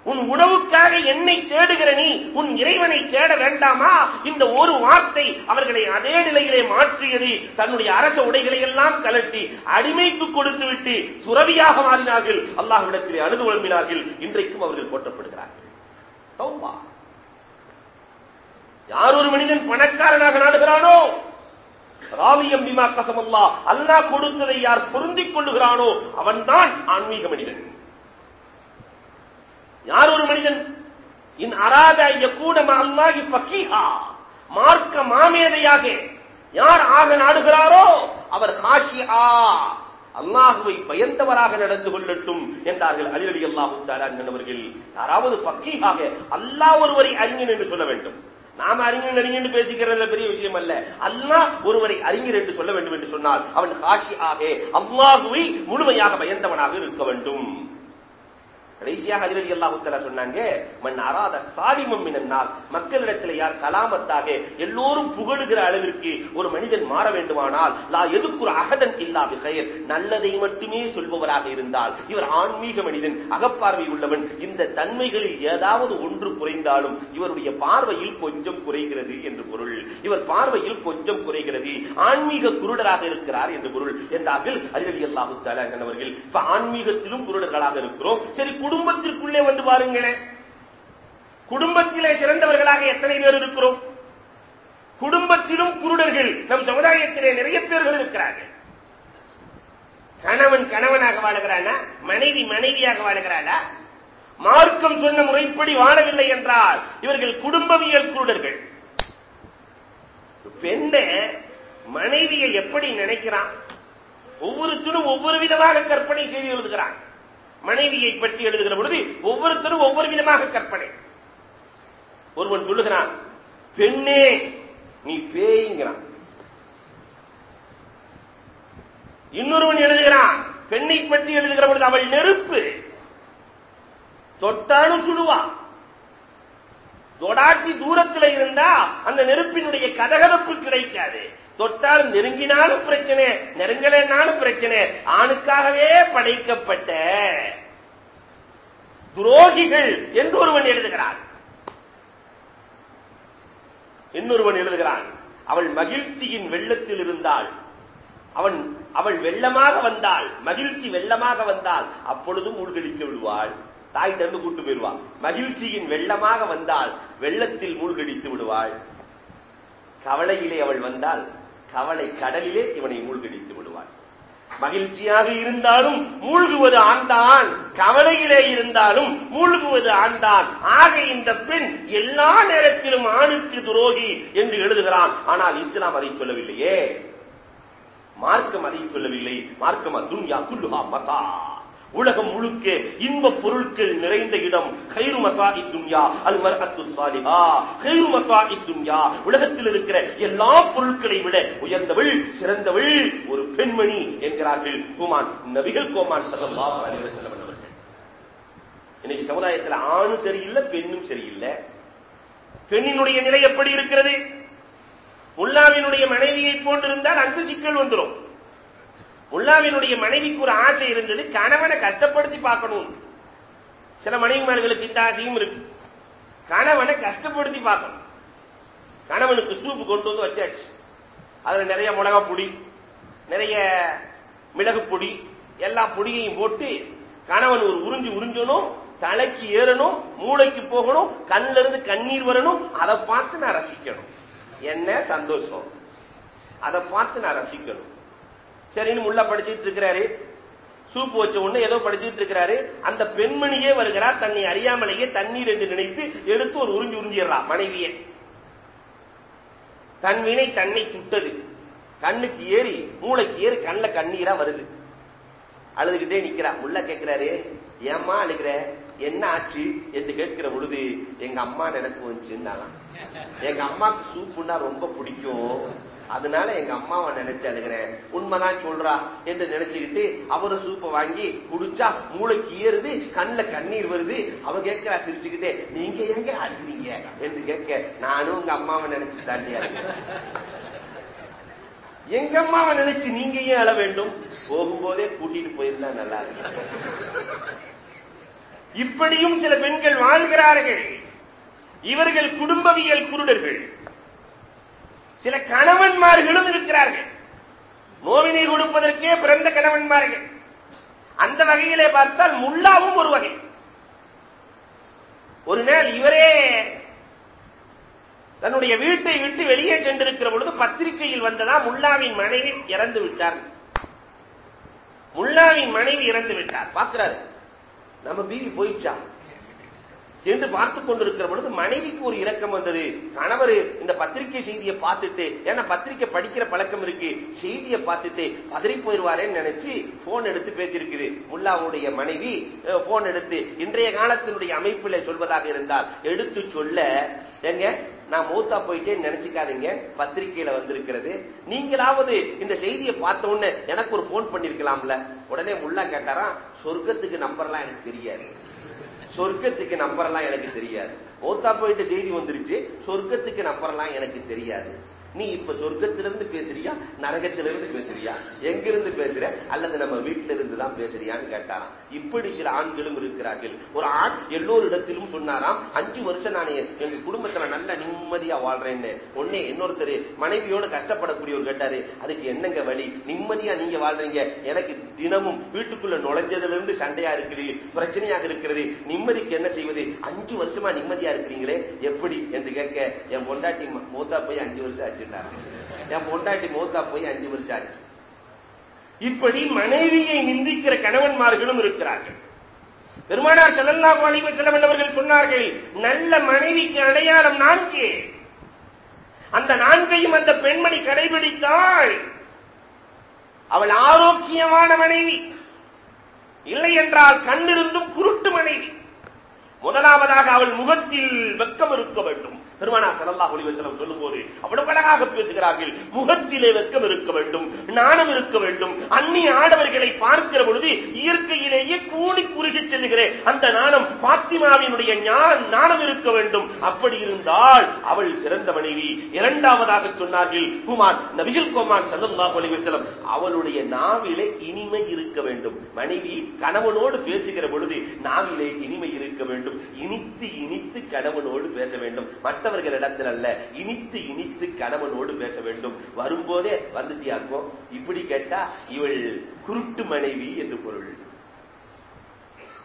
உன் உணவுக்காக என்னை தேடுகிற நீ உன் இறைவனை தேட வேண்டாமா? இந்த ஒரு வார்த்தை அவர்களை அதே நிலையிலே மாற்றியது. தன்னுடைய அரச உடைகளை எல்லாம் கலட்டி அடிமைக்கு கொடுத்து விட்டு துறவியாக மாறினார்கள். அல்லாஹ்விடத்திலே அழுது வழங்கினார்கள் இன்றைக்கும் அவர்கள் போற்றப்படுகிறார்கள். யார் ஒரு மனிதன் பணக்காரனாக நாடுகிறானோ? ராலியம் பிமா கசமல்லா. அல்லாஹ் கொடுத்ததை யார் பொருந்திக் கொள்ளுகிறானோ? அவன்தான் ஆன்மீக மனிதன். யார் ஒரு மனிதன்? இன் அராத யகூன அல்லாஹி ஃபகீஹா. மார்க்க மாமேதையாக யார் ஆக நாடுகிறாரோ அவர் ஹாஷியா அல்லாஹுவை பயந்தவராக நடந்து கொள்ளட்டும் என்றார்கள் அதிரடி அல்லாஹு தாலான் யாராவது ஃபக்கீஹாக அல்லாஹ் ஒருவரை அறிஞன் என்று சொல்ல வேண்டும். நாம அறிஞன் அறிஞன் பேசிக்கிறதுல பெரிய விஷயம் அல்ல. அல்லாஹ் ஒருவரை அறிஞர் என்று சொல்ல வேண்டும் என்று சொன்னால் அவன் ஹாஷி ஆகே அல்லாஹுவை முழுமையாக பயந்தவனாக இருக்க வேண்டும். கடைசியாக அதிரடி அல்லாஹுத்தலா சொன்னாங்க மண் அராத சாலிமம் மினன்னால் மக்களிடத்தில் யார் சலாமத்தாக எல்லோரும் புகழுகிற அளவிற்கு ஒரு மனிதன் மாற வேண்டுமானால் லா எதுக்குற அகதன் இல்லா விகயர் நல்லதை மட்டுமே சொல்பவராக இருந்தால் இவர் ஆன்மீக மனிதன் அகப்பார்வை உள்ளவன். இந்த தன்மைகளில் ஏதாவது ஒன்று குறைந்தாலும் இவருடைய பார்வையில் கொஞ்சம் குறைகிறது என்று பொருள். இவர் பார்வையில் கொஞ்சம் குறைகிறது. ஆன்மீக குருடராக இருக்கிறார் என்று பொருள். என்றார்கள் அதிரடி அல்லாஹுத்தாலா அவர்கள் இப்ப ஆன்மீகத்திலும் குருடர்களாக இருக்கிறோம். சரி குடும்பத்திற்குள்ளே வந்து பாருங்களேன். குடும்பத்திலே சிறந்தவர்களாக எத்தனை பேர் இருக்கிறோம்? குடும்பத்திலும் குருடர்கள் நம் சமுதாயத்திலே நிறைய பேர்கள் இருக்கிறார்கள். கணவன் கணவனாக வாழுகிறானா? மனைவி மனைவியாக வாழுகிறாளா? மார்க்கம் சொன்ன முறைப்படி வாழவில்லை என்றால் இவர்கள் குடும்பவியல் குருடர்கள். பெண்ண மனைவியை எப்படி நினைக்கிறான்? ஒவ்வொருத்தரும் ஒவ்வொரு விதமாக கற்பனை செய்து எழுதுகிறான். மனைவியை பற்றி எழுதுகிற பொழுது ஒவ்வொருத்தரும் ஒவ்வொரு விதமாக கற்பனை. ஒருவன் சொல்லுகிறான் பெண்ணே நீ பேய்ங்கிறான். இன்னொருவன் எழுதுகிறான் பெண்ணை பற்றி எழுதுகிற பொழுது அவள் நெருப்பு தொட்டாலும் சுடுவா. தொடாட்டி தூரத்தில் இருந்தா அந்த நெருப்பினுடைய கதகதப்பு கிடைக்காது. தொட்டாலும் நெருங்கினாலும் பிரச்சனை நெருங்கலைனாலும் பிரச்சனை. ஆணுக்காகவே படைக்கப்பட்ட துரோகிகள் என்று ஒருவன் எழுதுகிறான். இன்னொருவன் எழுதுகிறான் அவள் மகிழ்ச்சியின் வெள்ளத்தில் இருந்தாள். அவன் அவள் வெள்ளமாக வந்தாள் மகிழ்ச்சி வெள்ளமாக வந்தால் அப்பொழுதும் மூழ்கடிக்க விடுவாள். தாய்கிட்ட இருந்து கூட்டு போயிடுவாள் மகிழ்ச்சியின் வெள்ளமாக வந்தால் வெள்ளத்தில் மூழ்கடித்து விடுவாள். கவலையிலே அவள் வந்தால் கவலை கடலிலே இவனை மூழ்கடித்து விடுவாள். மகிழ்ச்சியாக இருந்தாலும் மூழ்குவது ஆண்டான் கவலையிலே இருந்தாலும் மூழ்குவது ஆண்டான். ஆக இந்த பெண் எல்லா நேரத்திலும் ஆணுக்கு துரோகி என்று எழுதுகிறான். ஆனால் இஸ்லாம் அதை சொல்லவில்லையே. மார்க்கம் அதை சொல்லவில்லை. மார்க்கம் துன்யா குல்லுஹா மதா உலகம் முழுக்க இன்ப பொருட்கள் நிறைந்த இடம் கைரு மகாஇ துன்யா அல் மரகத்து சாலிஹா. கைரு மகாஇ துன்யா உலகத்தில் இருக்கிற எல்லா பொருட்களை விட உயர்ந்தவள் சிறந்தவள் ஒரு பெண்மணி என்கிறார்கள் குமான் நபிகள் கோமான் ஸல்லல்லாஹு அவர்கள். இன்னைக்கு சமுதாயத்தில் ஆணும் சரியில்லை பெண்ணும் சரியில்லை. பெண்ணினுடைய நிலை எப்படி இருக்கிறது? முல்லாவினுடைய மனைவியை போன்றிருந்தால் அந்த சிக்கல் வந்துடும் முல்லாவினுடைய மனைவிக்கு ஒரு ஆசை இருந்தது கணவனை கஷ்டப்படுத்தி பார்க்கணும். சில மனைவிமார்களுக்கு இந்த ஆசையும் இருக்கு. கணவனை கஷ்டப்படுத்தி பார்க்கணும். கணவனுக்கு சூப்பு கொண்டு வந்து வச்சாச்சு. அதுல நிறைய மிளகா பொடி நிறைய மிளகு பொடி எல்லா பொடியையும் போட்டு கணவன் ஒரு உறிஞ்சு உறிஞ்சணும் தலைக்கு ஏறணும் மூளைக்கு போகணும் கண்ணில இருந்து கண்ணீர் வரணும். அதை பார்த்து நான் ரசிக்கணும். என்ன சந்தோஷம். அதை பார்த்து நான் ரசிக்கணும். சரின்னு முள்ள படிச்சுட்டு இருக்கிறாரு. சூப்பு வச்ச உடனே ஏதோ படிச்சுட்டு இருக்கிறாரு. அந்த பெண்மணியே வருகிறார். தன்னை அறியாமலேயே தண்ணீர் என்று நினைத்து எடுத்து ஒரு உறிஞ்சி உறிஞ்சிடுறா மனைவியே. தன்வினை தன்னை சுட்டது. கண்ணுக்கு ஏறி மூளைக்கு ஏறி கண்ணுல கண்ணீரா வருது. அழுதுகிட்டே நிக்கிறா முள்ள கேட்கிறாரு ஏம்மா அழுகிற? என்ன ஆச்சு? என்று கேட்கிற பொழுது எங்க அம்மா நினைப்பு வந்துச்சுன்னாலாம் எங்க அம்மாக்கு சூப்புன்னா ரொம்ப பிடிக்கும். அதனால எங்க அம்மாவை நினைச்சு அழுகிறேன். உண்மைதான் சொல்றா என்று நினைச்சுக்கிட்டு அவரை சூப்பை வாங்கி குடிச்சா மூளைக்கு ஏறுது கண்ணுல கண்ணீர் வருது. அவ கேட்கிறா சிரிச்சுக்கிட்டே நீங்க எங்க அழுகிறீங்க? என்று கேட்க நானும் உங்க அம்மாவை நினைச்சு தாண்டி எங்க அம்மாவை நினைச்சு நீங்க ஏன் அழ வேண்டும்? போகும்போதே கூட்டிட்டு போயிருந்தா நல்லா இருக்கு இப்படியும் சில பெண்கள் வாழ்கிறார்கள். இவர்கள் குடும்பவியல் குருடர்கள். சில கணவன்மார்களும் இருக்கிறார்கள். நோவினை கொடுப்பதற்கே பிறந்த கணவன்மார்கள். அந்த வகையிலே பார்த்தால் முல்லாவும் ஒரு வகை. ஒரு நாள் இவரே தன்னுடைய வீட்டை விட்டு வெளியே சென்றிருக்கிற பொழுது பத்திரிகையில் வந்ததா முல்லாவின் மனைவி இறந்து விட்டார். முல்லாவின் மனைவி இறந்து விட்டார். பார்க்கிறாரு. நம்ம பீவி போயிடுச்சா? என்று பார்த்துக் கொண்டிருக்கிற பொழுது மனைவிக்கு ஒரு இரக்கம் வந்தது. கணவர் இந்த பத்திரிகை செய்தியை பார்த்துட்டு ஏன்னா பத்திரிகை படிக்கிற பழக்கம் இருக்கு செய்தியை பார்த்துட்டு பதறி போயிருவாரேன்னு நினைச்சு போன் எடுத்து பேசியிருக்குது. முல்லாவுடைய மனைவி போன் எடுத்து இன்றைய காலத்தினுடைய அமைப்பில் சொல்வதாக இருந்தால் எடுத்து சொல்ல எங்க நான் மூத்தா போயிட்டேன்னு நினைச்சுக்காதீங்க பத்திரிகையில வந்திருக்கிறது. நீங்களாவது இந்த செய்தியை பார்த்த உடனே எனக்கு ஒரு போன் பண்ணிருக்கலாம்ல. உடனே முல்லா கேட்டாராம் சொர்க்கத்துக்கு நம்பர்லாம் எனக்கு தெரியாது. சொர்க்கத்துக்கு நம்பரெல்லாம் எனக்கு தெரியாது. ஓத்தா போயிட்ட செய்தி வந்துருச்சு சொர்க்கத்துக்கு நம்பரெல்லாம் எனக்கு தெரியாது. நீ இப்ப சொர்க்கத்திலிருந்து பேசுறியா? நரகத்திலிருந்து பேசுறியா? எங்கிருந்து பேசுற? அல்லது நம்ம வீட்டில இருந்து தான் பேசுறியான்னு கேட்டாராம் இப்படி சில ஆண்களும் இருக்கிறார்கள். ஒரு ஆண் எல்லோரிடத்திலும் சொன்னாராம் அஞ்சு வருஷம் நான் எங்க குடும்பத்துல நல்ல நிம்மதியா வாழ்றேன்னு. ஒன்னே இன்னொருத்தர் மனைவியோடு கஷ்டப்படக்கூடியவர் கேட்டாரு அதுக்கு என்னங்க வழி? நிம்மதியா நீங்க வாழ்றீங்க. எனக்கு தினமும் வீட்டுக்குள்ள நுழைஞ்சதுல இருந்து சண்டையா இருக்கிறது பிரச்சனையாக இருக்கிறது. நிம்மதிக்கு என்ன செய்வது? அஞ்சு வருஷமா நிம்மதியா இருக்கிறீங்களே எப்படி? என்று கேட்க என் பொண்டாட்டி மூத்தா போய் அஞ்சு வருஷம் ஆச்சு. ஆச்சுட்டாரு என் பொண்டாட்டி மூத்தா போய் அஞ்சு வருஷம் ஆச்சு. இப்படி மனைவியை நிந்திக்கிற கணவன்மார்களும் இருக்கிறார்கள். பெருமானார் செல்லல்லாஹு அலைஹி செல்லம் அவர்கள் சொன்னார்கள் நல்ல மனைவிக்கு அடையாளம் நான்கு. அந்த நான்கையும் அந்த பெண்மணி கடைபிடித்தாள். அவள் ஆரோக்கியமான மனைவி. இல்லை என்றால் கண்ணிருந்தும் குருட்டு மனைவி. முதலாவதாக அவள் முகத்தில் வெக்கம் இருக்க வேண்டும். பெருமானா ஸல்லல்லாஹு அலைஹி சொல்லும் போது அவ்வளவு அழகாக பேசுகிறார்கள். முகத்திலே வெக்கம் இருக்க வேண்டும் நாணம் இருக்க வேண்டும். அந்நிய ஆடவர்களை பார்க்கிற பொழுது இயற்கையிலேயே கூடி குறுகி செல்லுகிற அந்த நாணம் பாத்திமாவினுடைய நாணம் இருக்க வேண்டும். அப்படி இருந்தால் அவள் சிறந்த மனைவி. இரண்டாவதாக சொன்னார்கள் குமார் நபிகள் கோமான் ஸல்லல்லாஹு அலைஹி அவளுடைய நாவிலே இனிமை இருக்க வேண்டும். மனைவி கணவனோடு பேசுகிற பொழுது நாவிலே இனிமை இருக்க வேண்டும். இனித்து இனித்து கணவனோடு பேச வேண்டும். மற்ற மற்றவர்களிடத்தில் அல்ல இனித்து இனித்து கணவனோடு பேச வேண்டும். வரும்போதே வந்துட்டியாக்கும் இப்படி கேட்டா இவள் குருட்டு மனைவி என்று பொருள்.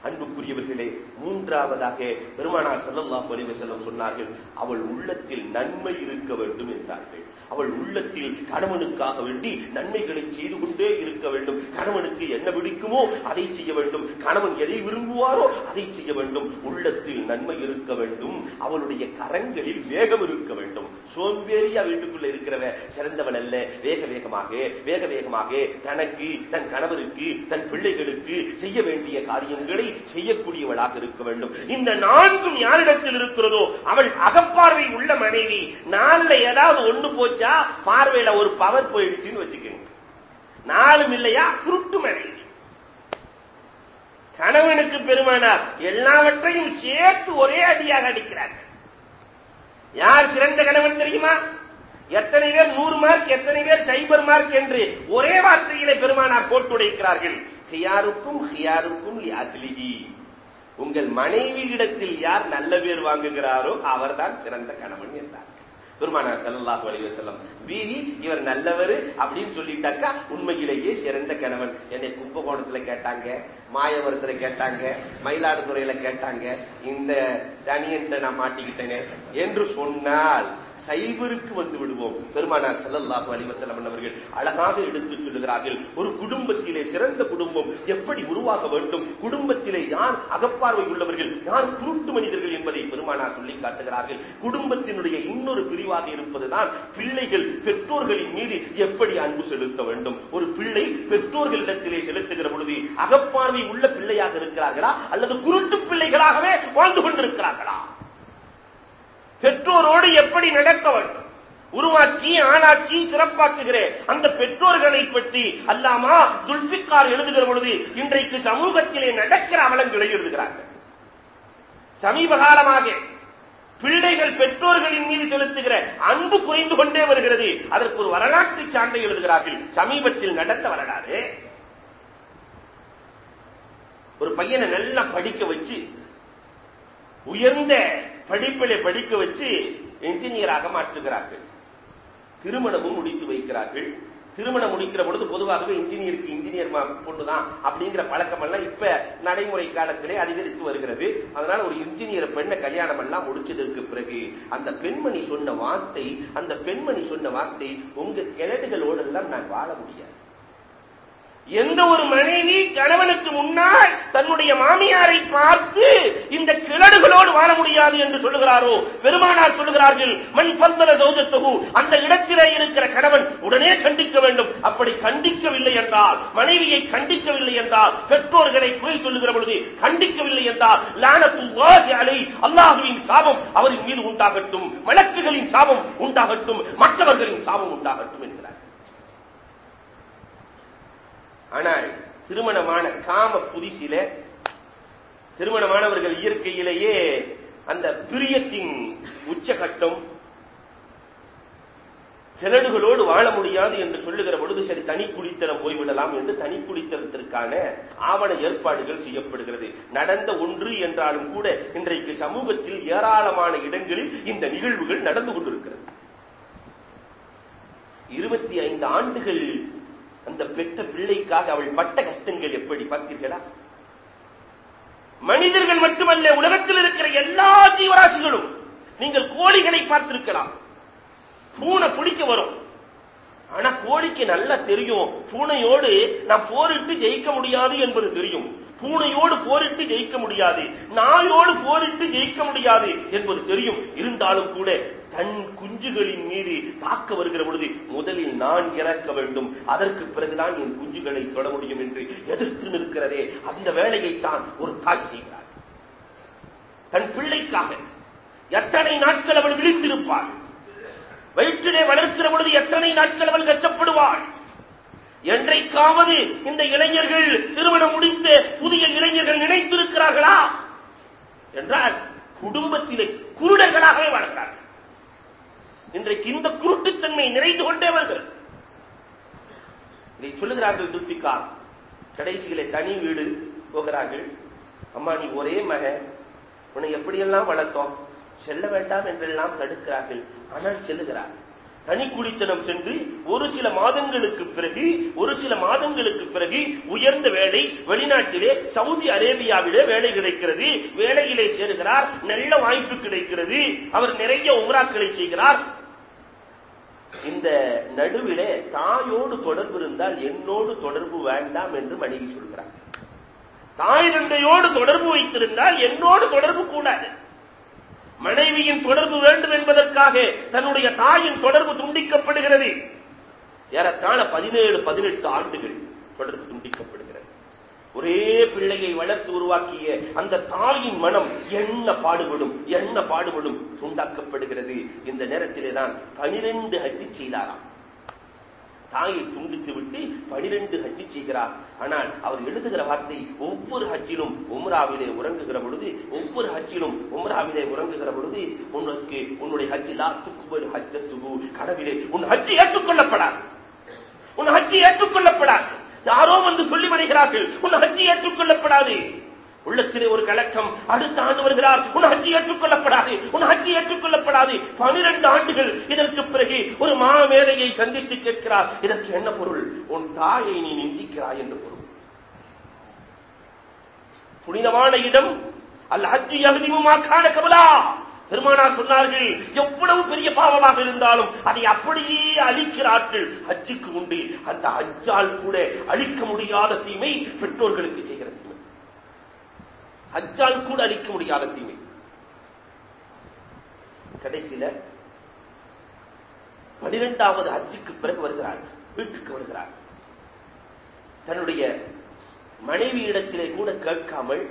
அன்புக்குரியவர்களே மூன்றாவதாக பெருமானார் ஸல்லல்லாஹு அலைஹி செல்லம் சொன்னார்கள் அவள் உள்ளத்தில் நன்மை இருக்க வேண்டும் என்றார்கள். அவள் உள்ளத்தில் கணவனுக்காக வேண்டி நன்மைகளை செய்து கொண்டே இருக்க வேண்டும். கணவனுக்கு என்ன பிடிக்குமோ அதை செய்ய வேண்டும். கணவன் எதை விரும்புவாரோ அதை செய்ய வேண்டும். உள்ளத்தில் நன்மை இருக்க வேண்டும். அவளுடைய கரங்களில் வேகம் இருக்க வேண்டும். சோம்பேறியா வீட்டுக்குள்ள இருக்கிறவ சிறந்தவள் அல்ல. வேக வேகமாக வேக வேகமாக தனக்கு தன் கணவருக்கு தன் பிள்ளைகளுக்கு செய்ய வேண்டிய காரியங்களை செய்யக்கூடியவளாக இருக்க வேண்டும். இந்த நான்கும் யாரிடத்தில் இருக்கிறதோ அவள் அகப்பார்வை உள்ள மனைவி. நாலுல ஏதாவது ஒண்ணு போச்சா பார்வையில ஒரு பவர் போயிடுச்சுன்னு வச்சுக்கோங்க. நாளும் இல்லையா குருட்டு மனைவி. கணவனுக்கு பெருமானார் எல்லாவற்றையும் சேர்த்து ஒரே அடியாக அடிக்கிறார்கள். யார் சிறந்த கணவன் தெரியுமா? எத்தனை பேர் நூறு மார்க் எத்தனை பேர் சைபர் மார்க் என்று ஒரே வார்த்தையிலே பெருமானார் போட்டுடைக்கிறார்கள். ஹியாருக்கும் ஹியாருக்கும் அக்லிகி உங்கள் மனைவியிடத்தில் யார் நல்ல பேர் வாங்குகிறாரோ அவர்தான் சிறந்த கணவன் என்றார் பெருமானார் செல்லல்லாஹு அலைஹி செல்லம் பீவி இவர் நல்லவர் அப்படின்னு சொல்லிட்டாக்கா உண்மையிலேயே சிறந்த கணவன் என்னை கும்பகோணத்துல கேட்டாங்க மாயவரத்துல கேட்டாங்க மயிலாடுதுறையில கேட்டாங்க இந்த தனியன்ட்ட நான் மாட்டிக்கிட்டேனே என்று சொன்னால் சைபருக்கு வந்து விடுவோம். பெருமானார் செல்லல்லாஹு அலிவசலம் அவர்கள் அழகாக எடுத்துச் சொல்லுகிறார்கள். ஒரு குடும்பத்திலே சிறந்த குடும்பம் எப்படி உருவாக வேண்டும்? குடும்பத்திலே யார் அகப்பார்வை உள்ளவர்கள்? யார் குருட்டு மனிதர்கள் என்பதை பெருமானார் சொல்லி காட்டுகிறார்கள். குடும்பத்தினுடைய இன்னொரு பிரிவாக இருப்பதுதான் பிள்ளைகள் பெற்றோர்களின் மீது எப்படி அன்பு செலுத்த வேண்டும்? ஒரு பிள்ளை பெற்றோர்களிடத்திலே செலுத்துகிற பொழுது அகப்பார்வை உள்ள பிள்ளையாக இருக்கிறார்களா? அல்லது குருட்டு பிள்ளைகளாகவே வாழ்ந்து கொண்டிருக்கிறார்களா? பெற்றோரோடு எப்படி நடக்க வேண்டும்? உருவாக்கி ஆளாக்கி சிறப்பாக்குகிறேன். அந்த பெற்றோர்களை பற்றி அல்லாமா துல்பிக்கார் எழுதுகிற பொழுது இன்றைக்கு சமூகத்திலே நடக்கிற அவலங்களை எழுதுகிறார்கள். சமீப காலமாக பிள்ளைகள் பெற்றோர்களின் மீது செலுத்துகிற அன்பு குறைந்து கொண்டே வருகிறது. அதற்கு ஒரு வரலாற்று சான்றை எழுதுகிறார்கள். சமீபத்தில் நடந்த வரலாறு. ஒரு பையனை நல்லா படிக்க வச்சு உயர்ந்த படிப்பிலே படிக்க வச்சு என்ஜினியராக மாற்றுகிறார்கள். திருமணமும் முடித்து வைக்கிறார்கள். திருமணம் முடிக்கிற பொழுது பொதுவாகவே இன்ஜினியருக்கு இன்ஜினியர் பொண்ணுதான் அப்படிங்கிற பழக்கம் எல்லாம் இப்ப நடைமுறை காலத்திலே அதிகரித்து வருகிறது. அதனால ஒரு இன்ஜினியர் பெண்ணை கல்யாணம் எல்லாம் முடிச்சதற்கு பிறகு அந்த பெண்மணி சொன்ன வார்த்தை அந்த பெண்மணி சொன்ன வார்த்தை உங்க கிழடுகளோடு எல்லாம் நான் வாழ முடியாது. எந்த ஒரு மனைவி கணவனுக்கு முன்னால் தன்னுடைய மாமியாரை பார்த்து இந்த கிழடுகளோடு வாழ முடியாது என்று சொல்லுகிறாரோ? பெருமானார் சொல்லுகிறார்கள் மண் பல்தல சௌஜத்தகு அந்த இடத்திலே இருக்கிற கணவன் உடனே கண்டிக்க வேண்டும். அப்படி கண்டிக்கவில்லை என்றால் மனைவியை கண்டிக்கவில்லை என்றால் பெற்றோர்களை குறை சொல்லுகிற பொழுது கண்டிக்கவில்லை என்றால் லானத்தும் அல்லாஹுவின் சாபம் அவரின் மீது உண்டாகட்டும். வழக்குகளின் சாபம் உண்டாகட்டும். மற்றவர்களின் சாபம் உண்டாகட்டும் ஆனால் திருமணமான காம புதிசில திருமணமானவர்கள் இயற்கையிலேயே அந்த பிரியத்தின் உச்சகட்டம் கிழடுகளோடு வாழ முடியாது என்று சொல்லுகிற பொழுது சரி தனி குடித்தனம் போய்விடலாம் என்று தனி குடித்தனத்திற்கான ஆவண ஏற்பாடுகள் செய்யப்படுகிறது. நடந்த ஒன்று என்றாலும் கூட இன்றைக்கு சமூகத்தில் ஏராளமான இடங்களில் இந்த நிகழ்வுகள் நடந்து கொண்டிருக்கிறது. இருபத்தி ஐந்து ஆண்டுகள் அந்த பெற்ற பிள்ளைக்காக அவள் பட்ட கஷ்டங்கள் எப்படி பார்த்தீர்களா? மனிதர்கள் மட்டுமல்ல உலகத்தில் இருக்கிற எல்லா ஜீவராசிகளும் நீங்கள் கோழிகளை பார்த்திருக்கலாம். பூனை பிடிக்க வரும். ஆனா கோழிக்கு நல்லா தெரியும். பூனையோடு நான் போரிட்டு ஜெயிக்க முடியாது என்பது தெரியும். பூனையோடு போரிட்டு ஜெயிக்க முடியாது நாயோடு போரிட்டு ஜெயிக்க முடியாது என்பது தெரியும். இருந்தாலும் கூட தன் குஞ்சுகளின் மீது தாக்க வருகிற பொழுது முதலில் நான் இறக்க வேண்டும். அதற்கு பிறகுதான் என் குஞ்சுகளை தொட முடியும் என்று எதிர்த்து நிற்கிறதே. அந்த வேலையைத்தான் ஒரு தாய் செய்கிறார் தன் பிள்ளைக்காக எத்தனை நாட்கள் அவள் விழித்திருப்பாள்? வயிற்றிலே வளர்க்கிற பொழுது எத்தனை நாட்கள் அவள் கஷ்டப்படுவாள்? என்றைக்காவது இந்த இளைஞர்கள் திருமணம் முடித்து புதிய இளைஞர்கள் நினைத்திருக்கிறார்களா? என்றால் குடும்பத்திலே குருடர்களாகவே வாழ்கிறார்கள். இன்றைக்கு இந்த குருட்டுத்தன்மை நிறைந்து கொண்டே வருகிறது. இதை சொல்லுகிறார்கள் துல்பிகார் கடைசியிலே தனி வீடு போகிறார்கள். அம்மா நீ ஒரே மக. உன்னை எப்படியெல்லாம் வளர்த்தோம்? செல்ல வேண்டாம் என்றெல்லாம் தடுக்கிறார்கள். ஆனால் செல்லுகிறார். தனி குடித்தனம் சென்று ஒரு சில மாதங்களுக்கு பிறகு ஒரு சில மாதங்களுக்கு பிறகு உயர்ந்த வேலை வெளிநாட்டிலே சவுதி அரேபியாவிலே வேலை கிடைக்கிறது. வேலையிலே சேருகிறார். நல்ல வாய்ப்பு கிடைக்கிறது. அவர் நிறைய உமராக்களை செய்கிறார். இந்த நடுவிலே தாயோடு தொடர்பு இருந்தால் என்னோடு தொடர்பு வேண்டாம் என்று மனைவி சொல்கிறார். தாய் தந்தையோடு தொடர்பு வைத்திருந்தால் என்னோடு தொடர்பு கூடாது. மனைவியின் தொடர்பு வேண்டும் என்பதற்காக தன்னுடைய தாயின் தொடர்பு துண்டிக்கப்படுகிறது. ஏறத்தாழ பதினேழு பதினெட்டு ஆண்டுகள் தொடர்பு துண்டிக்கப்படுகிறது. ஒரே பிள்ளையை வளர்த்து உருவாக்கிய அந்த தாயின் மனம் என்ன பாடுபடும் என்ன பாடுபடும் துண்டாக்கப்படுகிறது. இந்த நேரத்திலே தான் பனிரெண்டு ஹஜ்ஜி செய்தாராம். தாயை துண்டித்து விட்டு பனிரெண்டு ஹஜ்ஜி செய்கிறார். ஆனால் அவர் எழுதுகிற வார்த்தை ஒவ்வொரு ஹஜ்ஜிலும் உம்ராவிலே உறங்குகிற பொழுது ஒவ்வொரு ஹஜ்ஜிலும் உம்ராவிலே உறங்குகிற பொழுது உனக்கு உன்னுடைய ஹஜ்ஜிலா துக்குபல் ஹஜ்ஜத்துகு கடவிலே உன் ஹஜ்ஜி ஏற்றுக்கொள்ளப்படாது. உன் ஹஜ்ஜி ஏற்றுக்கொள்ளப்படாது. யாரோ வந்து சொல்லி வருகிறார்கள் உன் ஹஜ்ஜி ஏற்றுக்கொள்ளப்படாது. உள்ளத்திலே ஒரு கலக்கம். அடுத்த ஆண்டு வருகிறார். உன் ஹஜ்ஜி ஏற்றுக்கொள்ளப்படாது. உன் ஹஜ்ஜி ஏற்றுக்கொள்ளப்படாது. பனிரெண்டு ஆண்டுகள் இதற்கு பிறகு ஒரு மாமேதையை சந்தித்து கேட்கிறார். இதற்கு என்ன பொருள்? உன் தாயை நீ நிந்திக்கிறாய் என்று பொருள். புனிதமான இடம். அல்ல ஹஜ்ஜி காண கபலா. பெருமானார் சொன்னார்கள் எவ்வளவு பெரிய பாவமாக இருந்தாலும் அதை அப்படியே அழிக்கிறார்கள். ஹஜ்ஜுக்கு உண்டு. அந்த ஹஜ்ஜால் கூட அழிக்க முடியாத தீமை பெற்றோர்களுக்கு செய்ய ஹஜ்ஜால் கூட அழிக்க முடியாத தீமை. கடைசியில பனிரெண்டாவது ஹஜ்ஜுக்கு பிறகு வருகிறார் வீட்டுக்கு வருகிறார். தன்னுடைய மனைவி இடத்திலே கூட கேட்காமல்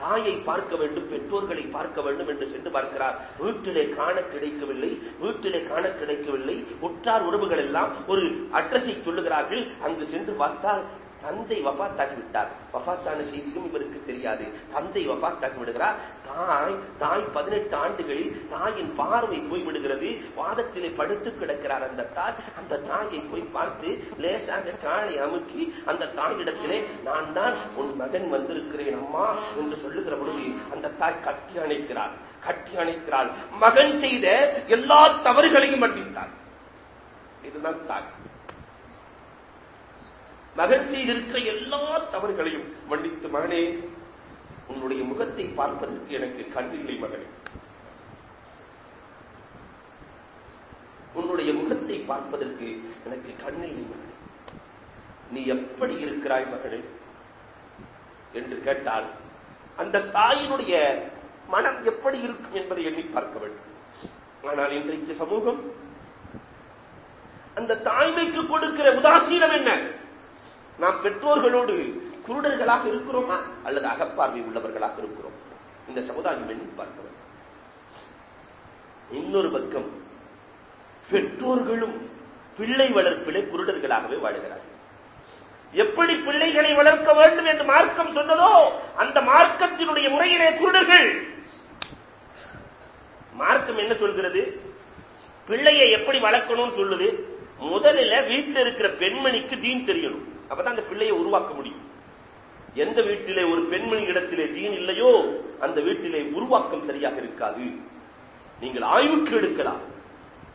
தாயை பார்க்க வேண்டும் பெற்றோர்களை பார்க்க வேண்டும் என்று சென்று பார்க்கிறார். வீட்டிலே காண கிடைக்கவில்லை வீட்டிலே காண கிடைக்கவில்லை. உற்றார் உறவுகள் எல்லாம் ஒரு அட்ரஸை சொல்லுகிறார்கள். அங்கு சென்று பார்த்தால் தந்தை வபாத்தாகி விட்டார். வபாத்தான செய்தியும் இவருக்கு தெரியாது. தந்தை வபாத்தாகி விடுகிறார். தாய் தாய் பதினெட்டு ஆண்டுகளில் தாயின் பார்வை போய்விடுகிறது வாதத்திலே படுத்து கிடக்கிறார் அந்த தாய். அந்த தாயை போய் பார்த்து லேசாக காலை அமுக்கி அந்த தாயிடத்திலே நான் தான் உன் மகன் வந்திருக்கிறேன் அம்மா என்று சொல்லுகிற பொழுது அந்த தாய் கட்டி அணைக்கிறார் கட்டி அணைக்கிறாள். மகன் செய்த எல்லா தவறுகளையும் மன்னித்தார் இதுதான் தாய். மகன் செய்திருக்கிற எல்லா தவறுகளையும் மன்னித்து மகனே உன்னுடைய முகத்தை பார்ப்பதற்கு எனக்கு கண்ணில்லை மகனே. உன்னுடைய முகத்தை பார்ப்பதற்கு எனக்கு கண்ணில்லை மகனே. நீ எப்படி இருக்கிறாய் மகனே? என்று கேட்டால் அந்த தாயினுடைய மனம் எப்படி இருக்கும் என்பதை எண்ணி பார்க்க வேண்டும். ஆனால் இன்றைக்கு சமூகம் அந்த தாய்மைக்கு கொடுக்கிற உதாசீனம் என்ன? நாம் பெற்றோர்களோடு குருடர்களாக இருக்கிறோமா? அல்லது அகப்பார்வை உள்ளவர்களாக இருக்கிறோம்? இந்த சமுதாயம் எண்ணி பார்க்க இன்னொரு பக்கம் பெற்றோர்களும் பிள்ளை வளர்ப்பிலே குருடர்களாகவே வாழ்கிறார்கள். எப்படி பிள்ளைகளை வளர்க்க வேண்டும் என்று மார்க்கம் சொன்னதோ அந்த மார்க்கத்தினுடைய முறையிலே குருடர்கள். மார்க்கம் என்ன சொல்கிறது? பிள்ளையை எப்படி வளர்க்கணும்னு சொல்லுது? முதலில் வீட்டில் இருக்கிற பெண்மணிக்கு தீன் தெரியணும். அப்பதான் அந்த பிள்ளையை உருவாக்க முடியும். எந்த வீட்டிலே ஒரு பெண்மணி இடத்திலே தீன் இல்லையோ அந்த வீட்டிலே உருவாக்கம் சரியாக இருக்காது. நீங்கள் ஆய்வுக்கு எடுக்கலாம்.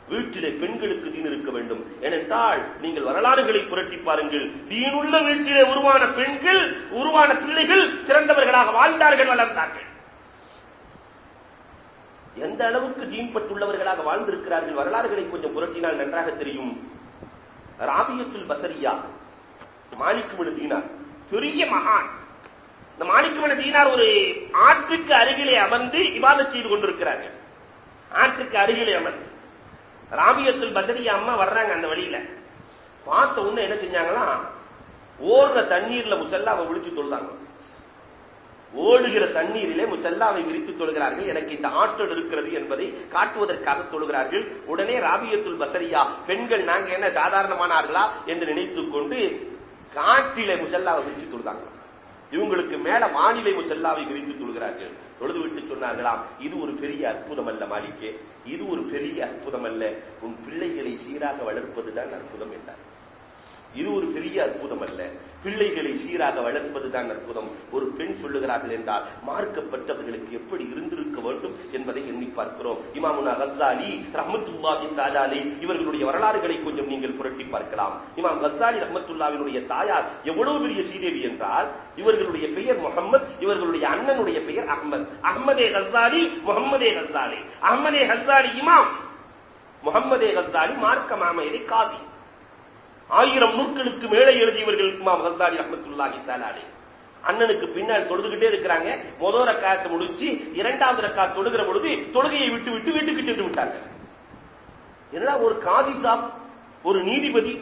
வீட்டிலே பெண்களுக்கு தீன் இருக்க வேண்டும். ஏனென்றால் நீங்கள் வரலாறுகளை புரட்டி பாருங்கள். தீனுள்ள வீட்டிலே உருவான பெண்கள் உருவான பிள்ளைகள் சிறந்தவர்களாக வாழ்ந்தார்கள் வளர்ந்தார்கள். எந்த அளவுக்கு தீன்பட்டுள்ளவர்களாக வாழ்ந்திருக்கிறார்கள் வரலாறுகளை கொஞ்சம் புரட்டினால் நன்றாக தெரியும். ராபியத்துல் பசரியா மாலிக்குமனு தீனார். பெரிய மகான். இந்த மாலிக்குமனு தீனார் ஒரு ஆற்றுக்கு அருகிலே அமர்ந்து இவாத செய்து கொண்டிருக்கிறார்கள். ஆற்றுக்கு அருகிலே அமர்ந்து. ராபியத்துல் பசரியா அம்மா வர்றாங்க அந்த வழியில. பார்த்த உடனே என்ன செஞ்சாங்களா ஓடுற தண்ணீர்ல முசல்லாவை விழிச்சு தொழுதாங்க. ஓடுகிற தண்ணீரிலே முசல்லாவை விரித்து தொழுகிறார்கள். எனக்கு இந்த ஆற்றல் இருக்கிறது என்பதை காட்டுவதற்காக தொழுகிறார்கள். உடனே ராபியத்துல் பசரியா பெண்கள் நாங்க என்ன சாதாரணமானார்களா? என்று நினைத்துக் கொண்டு காற்றிலே முசல்லாவை விரித்து தொழுதாங்க. இவங்களுக்கு மேல வானிலை முசல்லாவை விரித்து தொழுகிறார்கள். தொழுது விட்டு சொன்னார்களாம் இது ஒரு பெரிய அற்புதம் அல்ல மாளிகே இது ஒரு பெரிய அற்புதம் அல்ல உன் பிள்ளைகளை சீராக வளர்ப்பதுதான் அற்புதம் என்றார். இது ஒரு பெரிய அற்புதம் அல்ல. பிள்ளைகளை சீராக வளர்ப்பதுதான் அற்புதம். ஒரு பெண் சொல்லுகிறார்கள் என்றால் மார்க்கப்பட்டவர்களுக்கு எப்படி இருந்திருக்க வேண்டும் என்பதை எண்ணி பார்க்கிறோம். இமாமுனா கசாலி ரஹமத்துல்லாஹி தாஜாலி இவர்களுடைய வரலாறுகளை கொஞ்சம் நீங்கள் புரட்டி பார்க்கலாம். இமாம் கசாலி ரஹமத்துல்லாவினுடைய தாயார் எவ்வளவு பெரிய சீதேவி என்றால் இவர்களுடைய பெயர் முகமது இவர்களுடைய அண்ணனுடைய பெயர் அஹமத். அஹமதே ஹசாலி முகமதே ஹசாலி அஹமதே ஹசாலி இமாம். முகமதே கசாலி மார்க்க மாமையதை காசி. ஆயிரம் நூற்களுக்கு மேலே எழுதியவர்கள் இமாம் ஹசாரி அஹமத்துல்லாஹி தாலாலே அண்ணனுக்கு பின்னால் தொழுதுகிட்டே இருக்கிறாங்க. முதல் ரக்காயத்தை முடிச்சு இரண்டாவது ரக்கா தொழுகிற பொழுது தொழுகையை விட்டு விட்டு வீட்டுக்கு சென்று விட்டாங்க என்னடா ஒரு காதி சாப் ஒரு நீதிபதி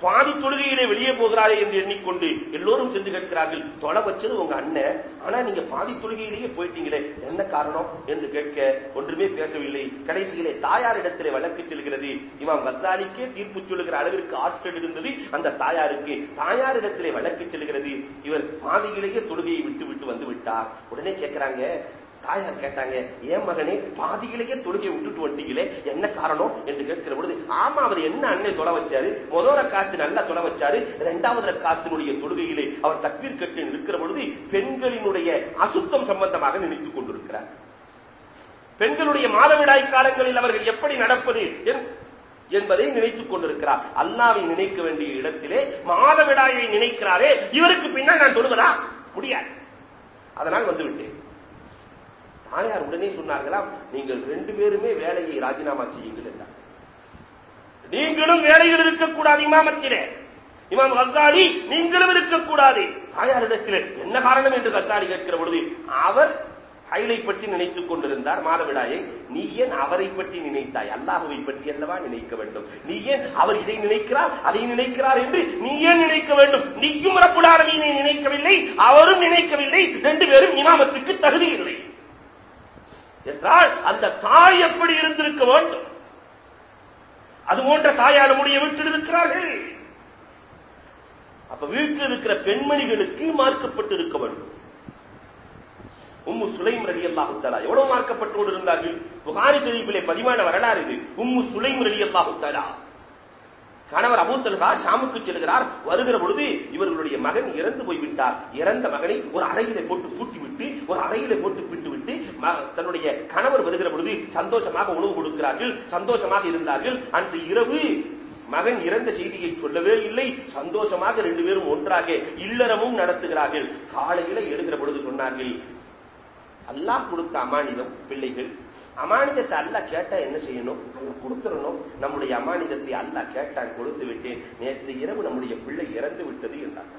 பாதி தொழுகையிலே வெளியே போகிறாரே என்று எண்ணிக்கொண்டு எல்லோரும் சென்று கேட்கிறார்கள். தொலை வச்சது உங்க அண்ணன். ஆனா நீங்க பாதி தொழுகையிலேயே போயிட்டீங்களே. என்ன காரணம் என்று கேட்க ஒன்றுமே பேசவில்லை. கடைசியிலே தாயார் இடத்திலே வழக்கு செல்கிறது. இமாம் வசாலிக்கே தீர்ப்பு சொல்லுகிற அளவிற்கு ஆற்றல் இருந்தது அந்த தாயாருக்கு. தாயார் இடத்திலே வழக்கு செல்கிறது. இவர் பாதியிலேயே தொழுகையை விட்டு விட்டு வந்து விட்டார். உடனே கேட்கிறாங்க தாயார் கேட்டாங்க ஏன் மகனே பாதியிலேயே தொழுகையை விட்டுட்டு வந்தீங்களே என்ன காரணம்? என்று கேட்கிற பொழுது ஆமா அவர் என்ன அன்னை தொலை வச்சாரு? முதல காத்து நல்லா தொலை வச்சாரு. இரண்டாவது காத்தினுடைய தொழுகையிலே அவர் தக்வீர் கட்டு இருக்கிற பொழுது பெண்களினுடைய அசுத்தம் சம்பந்தமாக நினைத்துக் கொண்டிருக்கிறார். பெண்களுடைய மாதவிடாய் காலங்களில் அவர்கள் எப்படி நடப்பது என்பதை நினைத்துக் கொண்டிருக்கிறார். அல்லாவை நினைக்க வேண்டிய இடத்திலே மாதவிடாயை நினைக்கிறாரே இவருக்கு பின்னால் நான் தொழுவதா? முடியாது. அதனால் வந்துவிட்டேன். மாயார் உடனே சொன்னார்களாம் நீங்கள் ரெண்டு பேருமே வேலையை ராஜினாமா செய்யுங்கள் என்றார். நீங்களும் வேலையில் இருக்கக்கூடாது இமாமத்திலே. இமாம் கசாலி நீங்களும் இருக்கக்கூடாது. தாயாரிடத்தில் என்ன காரணம்? என்று கசாலி கேட்கிற பொழுது அவர் அயலை பற்றி நினைத்துக் கொண்டிருந்தார் மாதவிடாயை. நீ ஏன் அவரை பற்றி நினைத்தாய்? அல்லாஹுவை பற்றி அல்லவா நினைக்க வேண்டும்? நீ ஏன் அவர் இதை நினைக்கிறார் அதை நினைக்கிறார் என்று நீ ஏன் நினைக்க வேண்டும்? நீயும் ரப்புலாலமீனை நினைக்கவில்லை அவரும் நினைக்கவில்லை. ரெண்டு பேரும் இமாமத்துக்கு தகுதி இல்லை. என்றால் அந்த தாய் எப்படி இருந்திருக்க வேண்டும்? அது போன்ற தாயான முடிய வீட்டில் இருக்கிறார்கள் அப்ப வீட்டில் இருக்கிற பெண்மணிகளுக்கு மார்க்கப்பட்டு இருக்க வேண்டும். உம்மு சுலைம் ரலி அல்லாஹு தாலா எவ்வளவு மார்க்கப்பட்டோடு இருந்தார்கள்? புகாரி ஷரீஃபிலே பதிவான வரலாறு இது. உம்மு சுலைம் ரலி அல்லாஹு தாலா கணவர் அபூத்தல்கா ஷாமுக்கு செல்கிறார். வருகிற பொழுது இவர்களுடைய மகன் இறந்து போய்விட்டார். இறந்த மகனை ஒரு அறையிலே போட்டு பூட்டி விட்டு ஒரு அறையிலே போட்டு தன்னுடைய கணவர் வருகிற பொழுது சந்தோஷமாக உணவு கொடுக்கிறார்கள் சந்தோஷமாக இருந்தார்கள். அன்று இரவு மகன் இறந்த செய்தியை சொல்லவே இல்லை. சந்தோஷமாக ரெண்டு பேரும் ஒன்றாக இல்லறமும் நடத்துகிறார்கள். காலையில எழுகிற பொழுது சொன்னார்கள் அல்லாஹ் கொடுத்த அமானிதம் பிள்ளைகள் அமானிதத்தை அல்ல கேட்டா என்ன செய்யணும்? கொடுத்துடணும். நம்முடைய அமானிதத்தை அல்ல கேட்டான் கொடுத்து விட்டேன். நேற்று இரவு நம்முடைய பிள்ளை இறந்து விட்டது என்றார்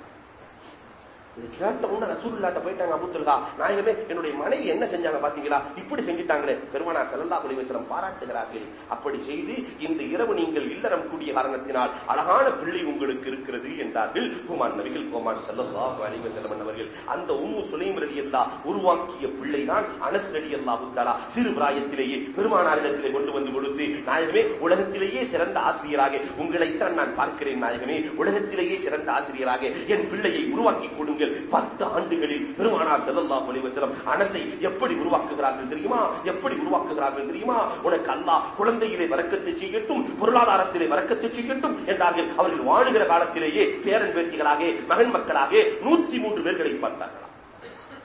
இது கேட்ட உடனே ரசூல்லாட்ட போயிட்டாங்க அபுத்துல்லா நாயகமே என்னுடைய மனைவி என்ன செஞ்சாங்க பாத்தீங்களா? இப்படி செஞ்சிட்டாங்களே. பெருமானா செல்லல்லா ஒளிவசலம் பாராட்டுகிறார்கள். அப்படி செய்து இந்த இரவு நீங்கள் இல்லறம் கூடிய காரணத்தினால் அழகான பிள்ளை உங்களுக்கு இருக்கிறது என்றார்கள். குமார் நபிகள் குமார் செல்லல்லா அலிவசலம் அவர்கள் அந்த உம்மு சுலைம் ரதி அல்லா உருவாக்கிய பிள்ளைதான் அனஸ் ரடி அல்லா புத்தாலா சிறு பிராயத்திலேயே பெருமானாரிடத்திலே கொண்டு வந்து கொடுத்து நாயகமே உலகத்திலேயே சிறந்த ஆசிரியராக உங்களைத்தான் நான் பார்க்கிறேன் நாயகமே. உலகத்திலேயே சிறந்த ஆசிரியராக என் பிள்ளையை உருவாக்கி கொடுங்க பாருங்கள் பத்து ஆண்டுகளில் பெருமானார் செல்லல்லா பொலிவசலம் அனசை எப்படி உருவாக்குகிறார்கள் தெரியுமா? எப்படி உருவாக்குகிறார்கள் தெரியுமா? உனக்கு அல்லா குழந்தையிலே வரக்கத்தை செய்யட்டும் பொருளாதாரத்திலே வரக்கத்தை செய்யட்டும் என்றார்கள். அவர்கள் வாழுகிற காலத்திலேயே பேரன் பேத்திகளாக மகன் மக்களாக நூத்தி மூன்று பேர்களை பார்த்தார்களா?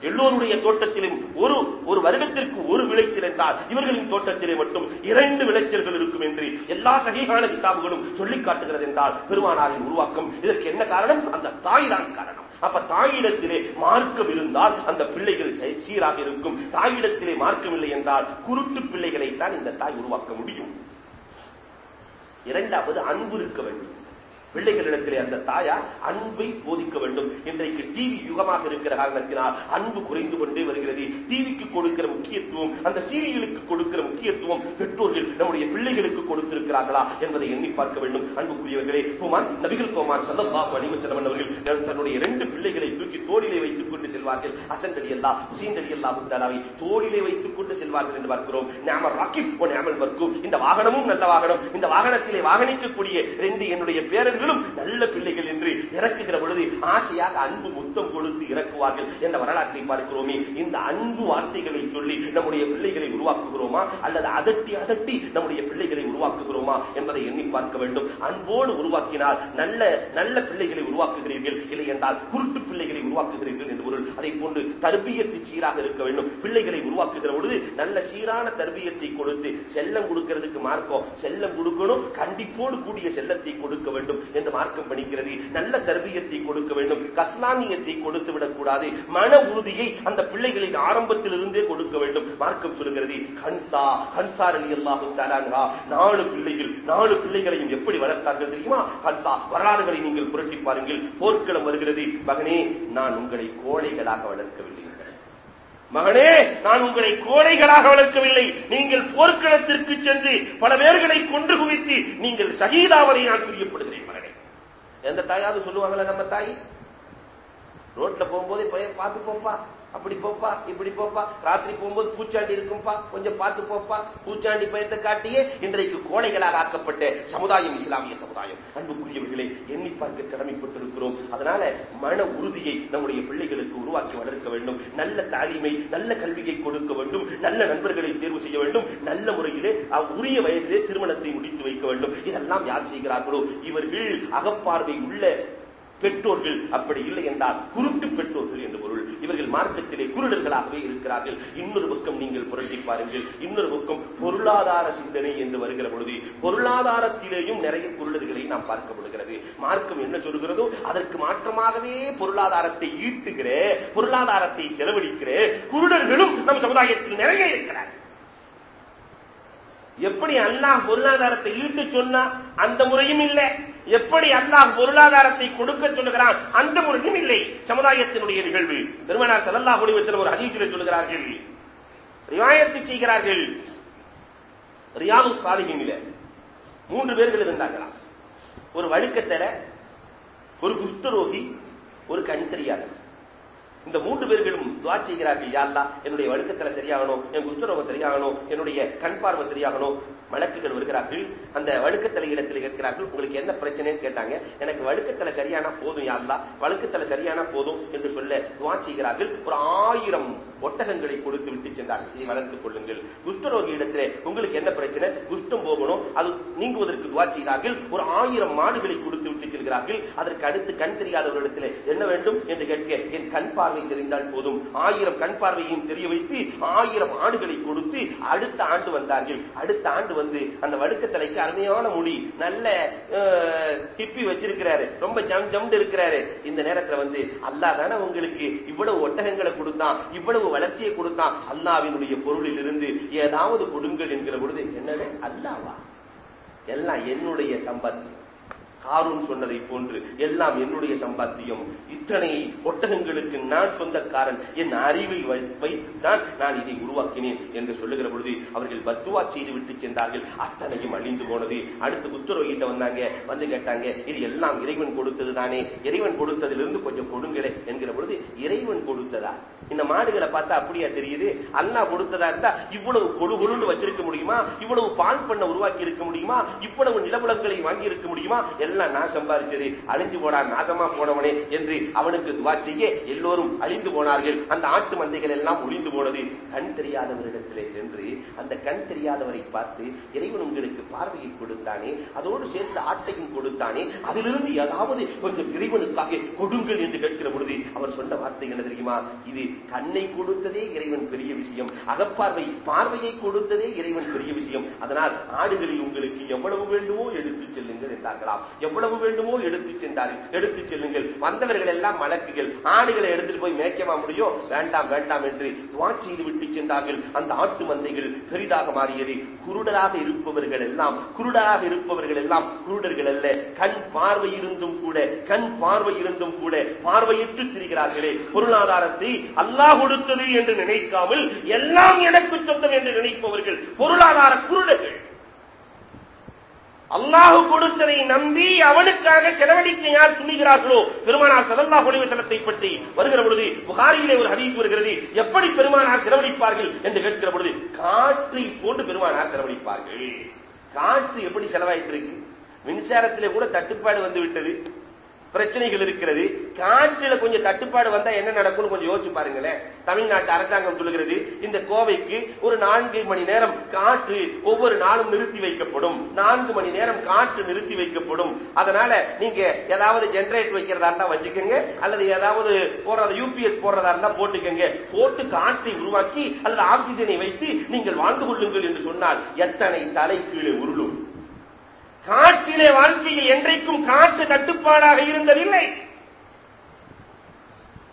எல்லோருடைய தோட்டத்திலும் ஒரு ஒரு வருடத்திற்கு ஒரு விளைச்சல் என்றால் இவர்களின் தோட்டத்திலே மட்டும் இரண்டு விளைச்சல்கள் இருக்கும் என்று எல்லா சகிகான கிதாபுகளும் சொல்லிக் காட்டுகிறது என்றால் பெருமானாரின் உருவாக்கம் இதற்கு என்ன காரணம்? அந்த தாய் தான் காரணம். அப்ப தாயிடத்திலே மார்க்கம் இருந்தால் அந்த பிள்ளைகள் சீராக இருக்கும். தாயிடத்திலே மார்க்கம் இல்லை என்றால் குருட்டு பிள்ளைகளைத்தான் இந்த தாய் உருவாக்க முடியும். இரண்டாவது அன்பு இருக்க வேண்டும். பிள்ளைகளிடத்திலே அந்த தாயார் அன்பை போதிக்க வேண்டும். இன்றைக்கு டிவி யுகமாக இருக்கிற காரணத்தினால் அன்பு குறைந்து கொண்டே வருகிறது. டிவிக்கு கொடுக்கிற முக்கியத்துவம் அந்த சீரியலுக்கு கொடுக்கிற முக்கியத்துவம் பெற்றோர்கள் நம்முடைய பிள்ளைகளுக்கு கொடுத்திருக்கிறார்களா என்பதை எண்ணி பார்க்க வேண்டும். அன்புக்குரியவர்களே குமார் நபிகள் குமார் சல்லல்லாஹு அலைஹி அவர்கள் தன்னுடைய இரண்டு பிள்ளைகளை தூக்கி தோளிலே வைத்துக் கொண்டு செல்வார்கள். அசன் அலி அல்லா ஹுசைன் அலி அல்லாஹு தாலாவை தோளிலே வைத்துக் கொண்டு செல்வார்கள் என்று பார்க்கிறோம். நாம ராக்கிப் ஓ நாமல் இந்த வாகனமும் நல்ல வாகனம். இந்த வாகனத்திலே வாகனிக்கக்கூடிய ரெண்டு என்னுடைய பேரர்கள் பிள்ளைகளும் நல்ல பிள்ளைகள் என்று இறக்குகிற பொழுது ஆசையாக அன்பு முத்தம் கொடுத்து இறக்குவார்கள் என்ற வரலாற்றை பார்க்கிறோமே. இந்த அன்பு வார்த்தைகளை சொல்லி நம்முடைய பிள்ளைகளை உருவாக்குகிறோமா? அல்லது அதட்டி அதட்டி நம்முடைய பிள்ளைகளை உருவாக்குகிறோமா என்பதை எண்ணி பார்க்க வேண்டும். அன்போடு உருவாக்கினால் நல்ல நல்ல பிள்ளைகளை உருவாக்குகிறீர்கள். இல்லை என்றால் குருட்டு பிள்ளைகளை உருவாக்குகிறீர்கள் என்று பொருள். அதை போன்று தர்பியத்து சீராக இருக்க வேண்டும். பிள்ளைகளை உருவாக்குகிற பொழுது நல்ல சீரான தர்பியத்தை கொடுத்து செல்லம் கொடுக்கிறதுக்கு மார்க்கம் செல்லம் கொடுக்கணும். கண்டிப்போடு கூடிய செல்லத்தை கொடுக்க வேண்டும் என்று மார்க்கம் பணிக்கிறது நல்ல தர்பியத்தை கொடுக்க வேண்டும். கஸ்லானியத்தை கொடுத்து விடக்கூடாது. மன உறுதியை அந்த பிள்ளைகளின் ஆரம்பத்திலிருந்தே கொடுக்க வேண்டும். மார்க்கம் சொல்கிறது ஹன்சா ஹன்சார் அலி அல்லாஹு தாலான்ஹா நாலு பிள்ளைகள் நாலு பிள்ளைகளையும் எப்படி வளர்த்தார்கள் தெரியுமா? ஹன்சா வரலாறுகளை நீங்கள் புரட்டி பாருங்கள். போர்க்களம் வருகிறது. மகனே நான் உங்களை கோழைகளாக வளர்க்கவில்லை. மகனே நான் உங்களை கோழைகளாக வளர்க்கவில்லை. நீங்கள் போர்க்களத்திற்கு சென்று பல பேர்களை கொன்று குவித்து நீங்கள் சகிதாவதை நான் பிரியப்படுகிறேன் எந்த தாயாவது சொல்லுவாங்களா நம்ம தாய்? ரோட்ல போகும்போது பார்த்து போப்பா? அப்படி போப்பா இப்படி போப்பா. ராத்திரி போகும்போது பூச்சாண்டி இருக்கும்பா. கொஞ்சம் பார்த்து போப்பா. பூச்சாண்டி பயத்தை காட்டியே இன்றைக்கு கோழைகளாக ஆக்கப்பட்ட சமுதாயம் இஸ்லாமிய சமுதாயம். அன்புக்குரியவர்களை எண்ணி பார்க்க கடமைப்பட்டிருக்கிறோம். அதனால மன உறுதியை நம்முடைய பிள்ளைகளுக்கு உருவாக்கி வளர்க்க வேண்டும். நல்ல தாலிமை நல்ல கல்வியை கொடுக்க வேண்டும். நல்ல நண்பர்களை தேர்வு செய்ய வேண்டும். நல்ல முறையிலே உரிய வயதிலே திருமணத்தை முடித்து வைக்க வேண்டும். இதெல்லாம் யார் செய்கிறார்களோ? இவர்கள் அகப்பார்வை உள்ள பெற்றோர்கள். அப்படி இல்லை என்றால் குருட்டு பெற்றோர்கள் என்று பொருள். இவர்கள் மார்க்கத்திலே குருடர்களாகவே இருக்கிறார்கள். இன்னொரு பக்கம் நீங்கள் புரட்டி பாருங்கள். இன்னொரு பக்கம் பொருளாதார சிந்தனை என்று வருகிற பொழுது பொருளாதாரத்திலேயும் நிறைய குருடர்களை நாம் பார்க்கப்படுகிறது மார்க்கம் என்ன சொல்கிறதோ அதற்கு மாற்றமாகவே பொருளாதாரத்தை ஈட்டுகிற பொருளாதாரத்தை செலவழிக்கிற குருடர்களும் நம் சமுதாயத்தில் நிறைய இருக்கிறார்கள். எப்படி அல்லாஹ் பொருளாதாரத்தை ஈட்டு சொன்னா அந்த முறையும் இல்லை. எப்படி அல்லாஹ் பொருளாதாரத்தை கொடுக்க சொல்லுகிறான்? அந்த முறையும் இல்லை சமுதாயத்தினுடைய நிகழ்வு. பெருமனார் சல்லல்லாஹ் ஒளிவசலம் ஒரு அதிகத்தில் சொல்லுகிறார்கள். ரிவாயத்தை செய்கிறார்கள். ரியாது சாலிகின்ல மூன்று பேர்கள் இருந்தார்களாம். ஒரு வழுக்கத்தர ஒரு குஷ்டரோகி ஒரு கண் தெரியாதவர். இந்த மூன்று பேர்களும் துவா செய்கிறார்கள் யாழ்லா என்னுடைய வழுக்கத்துல சரியாகணும் என் குஷ்டரோகம் சரியாகணும் என்னுடைய கண் பார்வை சரியாகணும் வழக்குகள் வருகிறார்கள் அந்த வழுக்கத்தலை இடத்தில் கேட்கிறார்கள் உங்களுக்கு என்ன பிரச்சனைன்னு கேட்டாங்க. எனக்கு வழுக்கத்தலை சரியானா போதும் யாருலா வழுக்கத்தலை சரியானா போதும் என்று சொல்ல துவா செய்கிறார்கள். ஒரு ஆயிரம் ஒட்டகங்களை கொடுத்து விட்டு சென்றார்கள். இதை வளர்த்துக் கொள்ளுங்கள். குஷ்டரோகி இடத்திலே உங்களுக்கு என்ன பிரச்சனை? குஷ்டம் போகணும். அது நீங்குவதற்கு துவா செய்தார்கள். ஒரு ஆயிரம் மாடுகளை கொடுத்து விட்டு செல்கிறார்கள். அதற்கு அடுத்து கண் தெரியாதவர்களிடத்தில் என்ன வேண்டும் என்று கேட்க என் கண் பார்வை தெரிந்தால் போதும். ஆயிரம் கண் பார்வையையும் தெரிய வைத்து ஆயிரம் ஆடுகளை கொடுத்து அடுத்த ஆண்டு வந்தார்கள். அடுத்த ஆண்டு வந்து அந்த வடுக்கத்தலைக்கு அருமையான மொழி நல்ல ஹிப்பி வச்சிருக்கிறாரு. ரொம்ப ஜம் ஜம்டு இருக்கிறாரு. இந்த நேரத்துல வந்து அல்லாதான உங்களுக்கு இவ்வளவு ஒட்டகங்களை கொடுத்தான். இவ்வளவு வளர்ச்சியை கொடுத்தான் அல்லாவினுடைய பொருளில் இருந்து ஏதாவது கொடுங்கள் என்கிற பொழுது என்னவே அல்லாவா? எல்லாம் என்னுடைய சம்பத்து காரூன் சொன்னதை போன்று எல்லாம் என்னுடைய சம்பாத்தியம். இத்தனை ஒட்டகங்களுக்கு நான் சொந்தக்காரன். என் அறிவை வைத்துத்தான் நான் இதை உருவாக்கினேன் என்று சொல்லுகிற பொழுது அவர்கள் பத்துவா செய்து விட்டு சென்றார்கள். அத்தனையும் அழிந்து போனது. அடுத்து குஷ்டரோகிட்ட வந்தாங்க. வந்து கேட்டாங்க இது எல்லாம் இறைவன் கொடுத்தது தானே இறைவன் கொடுத்ததிலிருந்து கொஞ்சம் கொடுங்களே என்கிற பொழுது இறைவன் கொடுத்ததா? இந்த மாடுகளை பார்த்தா அப்படியா தெரியுது? அல்லா கொடுத்ததா இருந்தா இவ்வளவு கொழு கொழுன்னு வச்சிருக்க முடியுமா? இவ்வளவு பால் பண்ண உருவாக்கி இருக்க முடியுமா? இவ்வளவு நிலபுலங்களை வாங்கி இருக்க முடியுமா? எல்லாம் நான் சம்பாதிச்சது? அழிஞ்சு போடா நாசமா போனவனே என்று அவனுக்கு துவா செய்ய எல்லோரும் அழிந்து போனார்கள். அந்த ஆட்டு மந்தைகள் எல்லாம் ஒளிந்து போனது. கண் தெரியாதவரிடத்திலே சென்று அந்த கண் தெரியாதவரை பார்த்து இறைவன் உங்களுக்கு பார்வையை கொடுத்தானே அதோடு சேர்ந்து ஆட்டையும் கொடுத்தானே அதிலிருந்து ஏதாவது கொஞ்சம் இறைவனுக்காக கொடுங்கள் என்று கேட்கிற பொழுது அவர் சொன்ன வார்த்தை என்ன தெரியுமா? இது கண்ணை கொடுத்ததே இறைவன் பெரிய விஷயம் அகப்பார்வை பார்வையை கொடுத்ததே இறைவன் பெரிய விஷயம். அதனால் ஆடுகளில் உங்களுக்கு எவ்வளவு வேண்டுமோ எடுத்துச் செல்லுங்கள் என்றார்களாம். எவ்வளவு வேண்டுமோ எடுத்துச் சென்றார்கள். எடுத்துச் செல்லுங்கள். வந்தவர்கள் எல்லாம் மலக்குகள் ஆடுகளை எடுத்துட்டு போய் மேய்க்கமா முடியும்? வேண்டாம் வேண்டாம் என்று துவா செய்து விட்டு சென்றார்கள். அந்த ஆட்டு மந்தைகள் பெரிதாக மாறியது. குருடராக இருப்பவர்கள் எல்லாம் குருடராக இருப்பவர்கள் எல்லாம் குருடர்கள் அல்ல. கண் பார்வை இருந்தும் கூட கண் பார்வை இருந்தும் கூட பார்வையிட்டு திரிகிறார்களே. பொருளாதாரத்தை அல்லாஹ் கொடுத்தது என்று நினைக்காமல் எல்லாம் எனக்கு சொந்தம் என்று நினைப்பவர்கள் பொருளாதார குருடர்கள். அல்லாஹு கொடுத்ததை நம்பி அவனுக்காக செலவழிக்க யார் துணிகிறார்களோ பெருமானார் சதல்லா செலத்தை பற்றி வருகிற பொழுது புகாரியிலே ஒரு ஹதீஸ் வருகிறது. எப்படி பெருமானார் செலவழிப்பார்கள் என்று கேட்கிற பொழுது காற்றை போட்டு பெருமானார் செலவழிப்பார்கள். காற்று எப்படி செலவாயிட்டு இருக்கு? மின்சாரத்திலே கூட தட்டுப்பாடு வந்து விட்டது. பிரச்சனைகள் இருக்கிறது. காற்றுல கொஞ்சம் தட்டுப்பாடு வந்தா என்ன நடக்கும்னு கொஞ்சம் யோசிச்சு பாருங்களேன். தமிழ்நாட்டு அரசாங்கம் சொல்லுகிறது இந்த கோவைக்கு ஒரு நான்கு மணி நேரம் காற்று ஒவ்வொரு நாளும் நிறுத்தி வைக்கப்படும். நான்கு மணி நேரம் காற்று நிறுத்தி வைக்கப்படும். அதனால நீங்க ஏதாவது ஜெனரேட் வைக்கிறதா இருந்தா வச்சுக்கோங்க அல்லது ஏதாவது போடுறத யூபிஎஸ் போடுறதா இருந்தா போட்டுக்கோங்க. போட்டு காற்றை உருவாக்கி அல்லது ஆக்சிஜனை வைத்து நீங்கள் வாழ்ந்து கொள்ளுங்கள் என்று சொன்னால் எத்தனை தலை கீழே உருளும்? காற்றிலே வாழ்க்கையில் என்றைக்கும் காற்று தட்டுப்பாடாக இருந்ததில்லை.